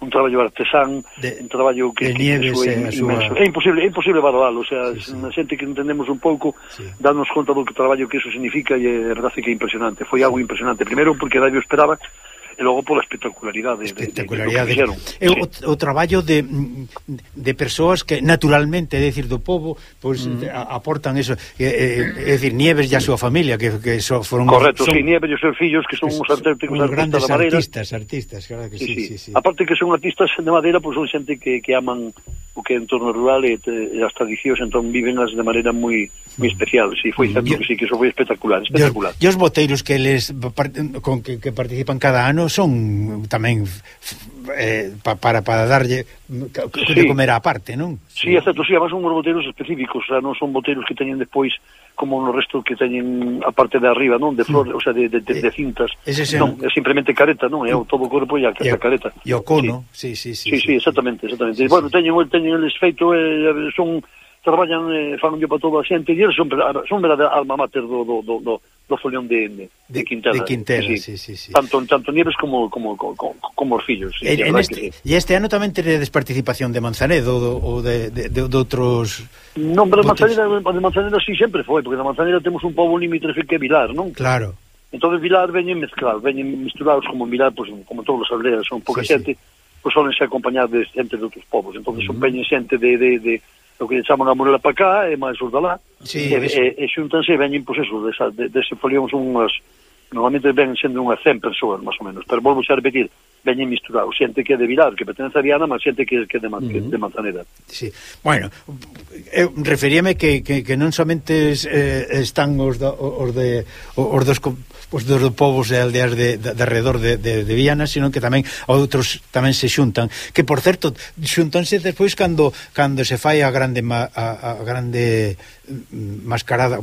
un traballo artesán, de, un traballo que, de nieves, eh, é. Súa... é imposible, é imposible valoralo, o sea, sí, sí. a xente que entendemos un pouco, sí. danos conta do que traballo que eso significa e é verdade que é impresionante, foi algo impresionante, primeiro porque nadie o esperaba, e logo pola espectacularidade espectacularidade de, de, de, de, de, o, o traballo de, de persoas que naturalmente, é dicir, do povo pois pues, mm. A, aportan eso. É, é, é dicir, Nieves e a súa familia que, que so, foron... Correcto, son, sí, Nieves e os seus fillos que son uns artísticos artistas grandes da Madeira. artistas, artistas, claro que sí, sí, sí, sí. aparte que son artistas de Madeira, pois pues, son xente que, que aman o que é entorno rural e, e as tradicións entón vivenlas de maneira moi moi especial, si sí, foi certo que sí, que iso foi espectacular, espectacular. E os boteiros que les con que, que participan cada ano son tamén eh, pa, para para darlle sí. de comer á parte, non? Sí, sí exacto, sí, además son uns boteiros específicos, o sea, non son boteiros que teñen despois como no resto que teñen a parte de arriba, non, de flor, mm. o sea, de, de, de, de eh, cintas. Ese non, é simplemente careta, non, é o todo o corpo e a, e, a careta. E o cono, sí, sí, sí. Sí, sí, sí, exactamente, exactamente. Sí, bueno, sí. teñen, teñen eles feito, eh, son traballan, eh, fan para toda a xente, e son, son verdade alma mater do, do, do, do do folión de, de, de Quintela. De Quintela, sí, sí, sí. sí. Tanto, tanto Nieves como, como, como, como os fillos. Sí, en, en este, que... E este ano tamén teredes participación de Manzanedo ou de, de, de, de outros... Non, pero de Manzanedo, de Manzanedo sí sempre foi, porque de Manzanedo temos un pobo límite que é Vilar, non? Claro. Entón Vilar veñen mezclados, veñen misturados como en Vilar, pues, como todos os aldeas, son pouca sí, xente, sí. pois pues, solense acompañar de xente de outros povos. Entón, uh -huh. son veñen xente de, de, de o que chaman a Morela para cá e máis os de lá sí, e, e, e xuntanse e veñen pois eso, desa, de, dese son unhas normalmente ven sendo unhas 100 persoas, máis ou menos, pero volvo a repetir, veñen misturados, xente que é de Vilar, que pertenece a Viana, mas xente que, que é de, Man, uh -huh. de Manzanera. Sí. Bueno, eu referíame que, que, que non somente es, eh, están os, do, os, de, os dos os dos povos e aldeas de, de, de alrededor de, de, de Viana, sino que tamén outros tamén se xuntan, que por certo xuntanse despois cando cando se fai a grande a, a grande mascarada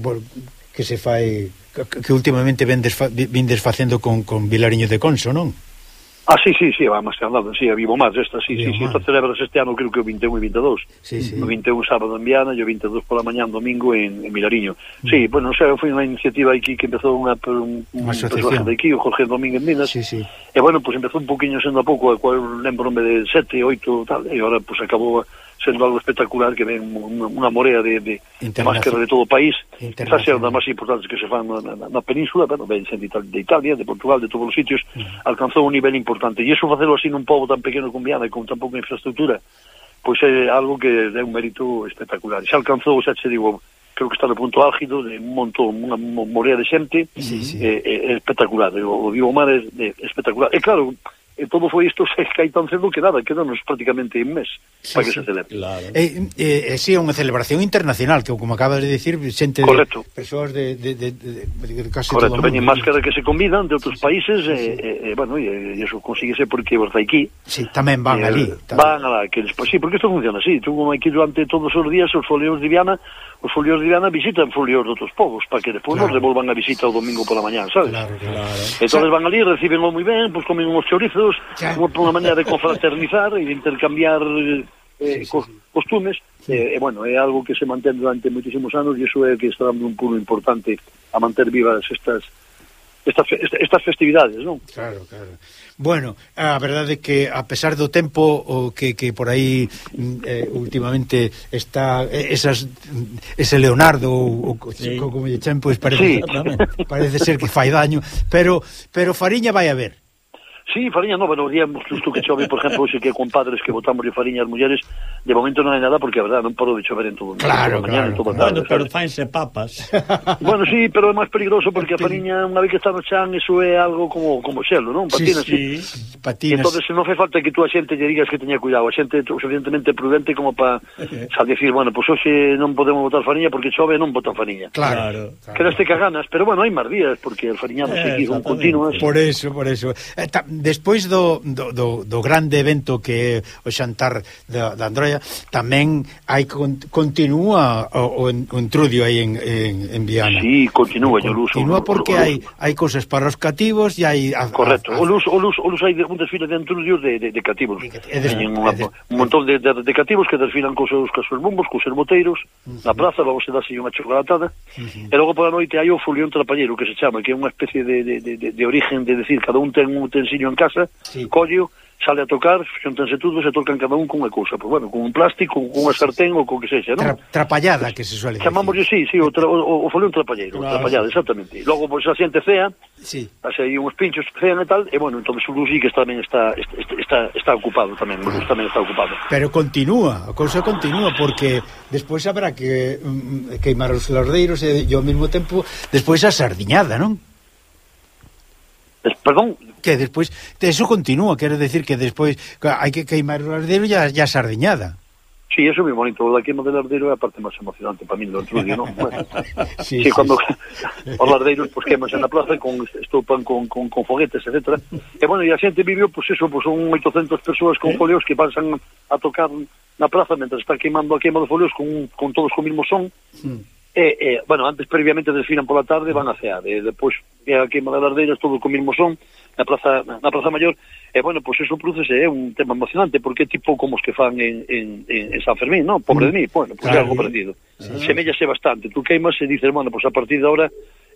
que se fai que últimamente vendes vindes facendo con, con Vilariño de Conso, non? Ah, sí, sí, sí, vamos, andado, sí, a Vivo Más, esta, sí, Vivo sí, sí, esta celebras este ano creo que o 21 e 22. Sí, sí. O 21 sábado en Viana e o 22 pola mañá domingo en, en Milariño. Mm. Sí, bueno, xa foi unha iniciativa aquí que empezou unha, un, unha personaje de aquí, o Jorge Domínguez Minas, sí, sí. e bueno, pues empezou un poquinho sendo a pouco, a cual lembro-me de sete, oito, tal, e ahora pues acabou sendo algo espectacular que ven unha morea de, de, de máscara de todo o país. Está ser das máis importantes que se fan na, na, na península pero ben, de, de Italia, de Portugal, de todos os sitios uh -huh. alcanzou un nivel importante. E iso facelo así nun pobo tan pequeno como Viana e con tan pouca infraestructura pois é algo que é un mérito espectacular. Xa alcanzou, xa che digo creo que está no punto álgido de un montón, unha morea de xente sí, sí. Eh, eh, espectacular. O, o Vivo Mar é, é espectacular. E claro, E todo foi isto se que tan cedo que nada, quedanos prácticamente un mes sí, para que sí, se celebre. Claro. E, e, e si sí, é unha celebración internacional, que como acabas de dicir, xente Correcto. de persoas de, de, de, de, de case Correcto, todo o mundo. máscara que se convidan de outros sí, países sí, sí. E, e, bueno, e, e eso consíguese porque vos aquí. Sí, tamén van e, ali. Tamén. Van alá, que despois, sí, porque isto funciona así. Tú como aquí durante todos os días os folios de Viana os folios de Viana visitan folios de outros povos para que despois claro. nos devolvan a visita o domingo pola mañá, sabes? Claro, claro. Entón o sea, van ali, recibenlo moi ben, pois pues, comen uns chorizos, como unha maneira de confraternizar e de intercambiar eh, sí, sí, sí. costumes, sí. Eh, e eh, bueno, é algo que se mantén durante moitísimos anos e iso é que está dando un pulo importante a manter vivas estas estas, estas festividades, non? Claro, claro. Bueno, a verdade é que a pesar do tempo o que, que por aí mm, eh, últimamente está esas, mm, ese Leonardo ou sí. como lle chen, pois parece, sí. parece ser que fai daño, pero pero Fariña vai a ver. Sí, Fariña no, pero día justo que chove, por exemplo, hoxe que con padres que votamos de Fariña as mulleres, de momento non hai nada porque a verdad non paro de chover en todo. Claro, todo claro. Mañana, todo tarde, bueno, pero fainse papas. bueno, sí, pero é máis peligroso porque a Fariña unha vez que está no chan, eso é algo como como xelo, non? Patinas. Sí, sí. Patinas. Entonces non fai falta que tú a xente lle digas que teña cuidado, a xente é suficientemente prudente como para okay. xa decir, bueno, pois pues hoxe non podemos votar Fariña porque chove, non votan Fariña. Claro. claro. Quedaste caganas, pero bueno, hai máis días porque el Fariña non eh, se quiso un continuas. ¿eh? Por eso, por eso. Eh, ta, despois do, do, do, do grande evento que é o xantar da, da Androia, tamén hai continúa o, o entrudio aí en, en, en Viana. Sí, continúa, o Luso. Continúa porque hai hai cosas para os cativos e hai a, Correcto. A, a, o Luz, o Luz, o Luz hai un desfile de entrudios de, de, de cativos. E, de, e unha, de, un montón de, de, de cativos que desfilan cos seus, cos seus bombos, cos seus moteiros, uh -huh. na praza, vamos a darse unha chocolatada, uh -huh. e logo pola noite hai o fulión trapallero que se chama, que é unha especie de, de, de, de origen de decir, cada un ten un utensilio teño en casa, sí. collo, sale a tocar, xuntanse todos e tocan cada un con unha cousa, pois bueno, con un plástico, con unha sartén ou con que sexa, non? Tra, trapallada que se suele Chamamos decir. sí, sí, o, tra, o, o folión trapalleiro, claro. trapallada, exactamente. Logo, pois, a xente cea, sí. hace aí uns pinchos, cean e tal, e bueno, entón o Lusi que tamén está, está, está, está ocupado tamén, o tamén está ocupado. Pero continúa, a cousa continúa, porque despois habrá que mm, queimar os lardeiros e, e ao mesmo tempo, despois a sardiñada, non? Perdón, que despois eso continúa, quero decir que despois hai que queimar o ardeiro e a sardiñada. Sí, eso é moi bonito. O da queima del ardeiro é a parte máis emocionante para mí do entrudio, non? Bueno, sí, sí, sí, cando os lardeiros pues, queimanse na plaza con estopan con, con, con foguetes, etc. E, bueno, e a xente viviu, pois, pues, eso, pues, son 800 persoas con ¿Eh? folios que pasan a tocar na plaza mentre está queimando a queima dos folios con, con todos con o mismo son. Mm. E, e, bueno, antes previamente desfilan pola tarde, van a cear. Eh, e depois, eh, a queima das lardeiras, todo con o mismo son na Plaza, na Plaza maior e bueno, pois pues, eso produce é un tema emocionante, porque tipo como os que fan en, en, en San Fermín, non? Pobre de mí, bueno, pois pues, algo perdido. Sí. Semellase bastante, tú queimas e dices, bueno, pois pues, a partir de ahora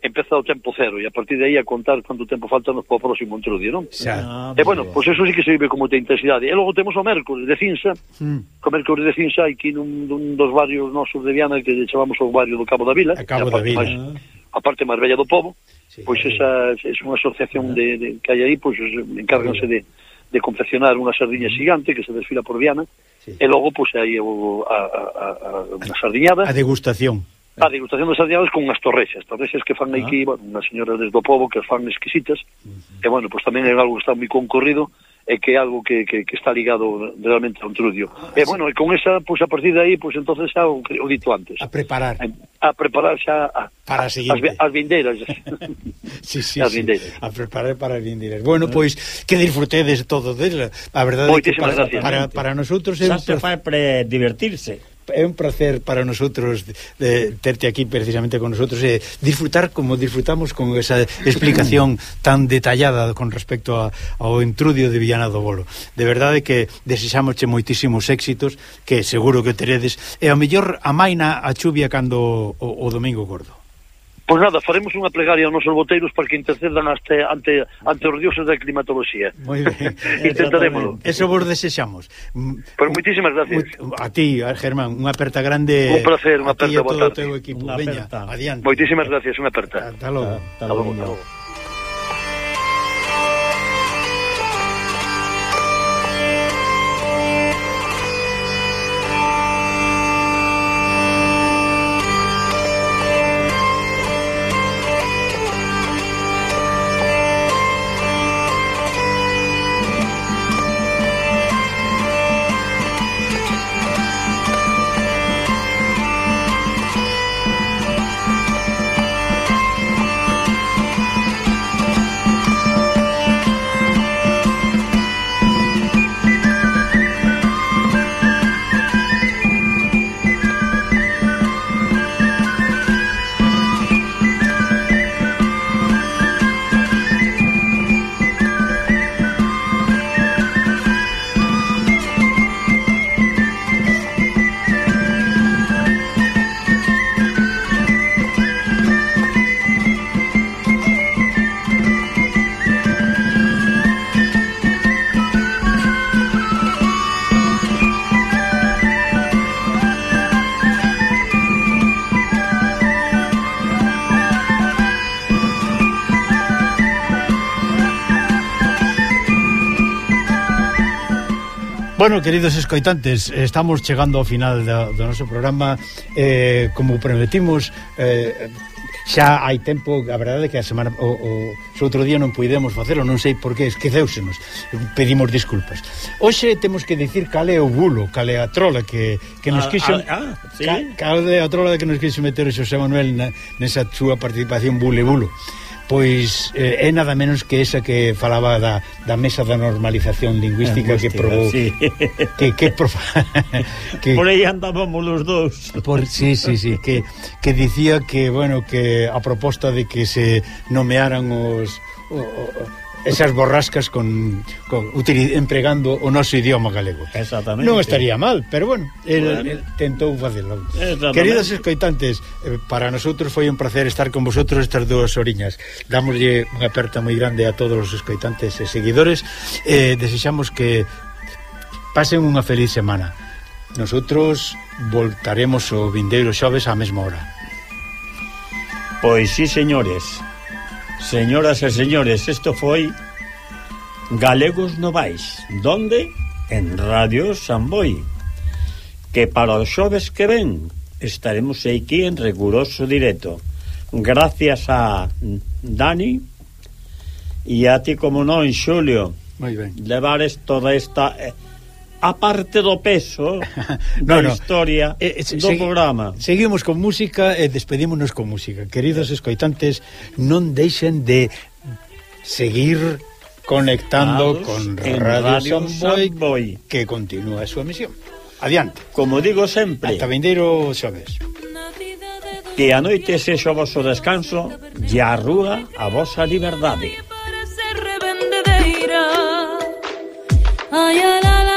empeza o tempo cero e a partir de aí a contar canto tempo falta nos para o próximo entrudio, non? Xa, ah, e bueno, pois pues eso sí que se vive como de intensidade. E logo temos o Mércoles de Cinsa, mm. o Mércoles de Cinsa aquí nun, nun dos barrios nosos de Viana que chamamos o barrio do Cabo da Vila, a Cabo da Vila. Máis, ah a parte máis bella do povo, sí, pois esa é unha asociación de, de, que hai aí, pois encárganse de, de confeccionar unha sardiña xigante que se desfila por Viana, sí. e logo pois aí o, a, a, a, unha sardiñada. A degustación. A degustación das sardiñados con unhas torrexas, torrexas que fan aquí, ah. bueno, unhas señoras desde o povo que as fan exquisitas, uh -huh. e bueno, pois tamén é algo que está moi concorrido, e que é algo que, que, que está ligado realmente ao Trudio. Ah, e, bueno, e con esa, pois, pues, a partir de aí, pois, pues, entonces xa o, o dito antes. A preparar. A, a preparar xa a, para a seguinte. As, as vindeiras. sí, sí, as vindeiras. Sí, a preparar para as vindeiras. Bueno, pois, pues, que disfrutedes todo dela. A verdade é que para, gracias. para, para nosotros... Xa se fai pre divertirse é un placer para nosotros de, de terte aquí precisamente con nosotros e disfrutar como disfrutamos con esa explicación tan detallada con respecto a, ao intrudio de Villana do Bolo. De verdade que desexámosche moitísimos éxitos que seguro que teredes e a mellor amaina a chuvia cando o, o domingo gordo. Pois nada, faremos unha plegaria aos nosos boteiros para que intercedan ante, ante, ante os dioses da climatoloxía. Moi ben. Intentaremoslo. Eso vos desexamos. Pois moitísimas gracias. A ti, Germán, unha aperta grande. Un placer, unha aperta boa tarde. Teu equipo. Unha Veña, adiante. Moitísimas gracias, unha aperta. Hasta logo. Hasta logo. Hasta logo. Bueno, queridos escoitantes, eh, estamos chegando ao final do, do noso programa eh, Como prometimos eh, Xa hai tempo, a verdade que a semana o, o, o outro día non puidemos facelo, non sei por que, esquecéusenos. Pedimos disculpas. Hoxe temos que dicir cal é o bulo, cal é a trola que, que nos ah, quixo ah, ah, ah, sí? cal, cal é a trola que nos quixo meter o Xosé Manuel na, nesa súa participación bule bulo. bulo pois eh, é nada menos que esa que falaba da, da mesa da normalización lingüística Angústica, que provou sí. que, que, pro... que por aí andábamos los dous por, sí, sí, sí, que, que dicía que bueno que a proposta de que se nomearan os, os esas borrascas con, con utili, empregando o noso idioma galego. Exactamente. Non estaría mal, pero bueno, el, bueno. el tentou facelo. Queridos escoitantes, eh, para nosotros foi un placer estar con vosotros estas dúas oriñas. Dámoslle unha aperta moi grande a todos os escoitantes e seguidores. Eh, desexamos que pasen unha feliz semana. Nosotros voltaremos o vindeiro xoves á mesma hora. Pois sí, señores. Señoras e señores, isto foi Galegos Novais, donde? En Radio Samboy, que para os xoves que ven estaremos aquí en riguroso directo. Gracias a Dani e a ti como non, Xulio. Moi ben. Levar toda esta eh, a parte do peso no, da no. historia eh, se, do programa. Seguimos con música e despedímonos con música. Queridos eh. escoitantes, non deixen de seguir conectando Dados con Radio, Radio Samboy, Samboy que continúa a súa misión. Adiante. Como digo sempre. Ata vindeiro xoves. Que a noite sexa o vosso descanso e a rúa a vosa liberdade. Ay, la, la.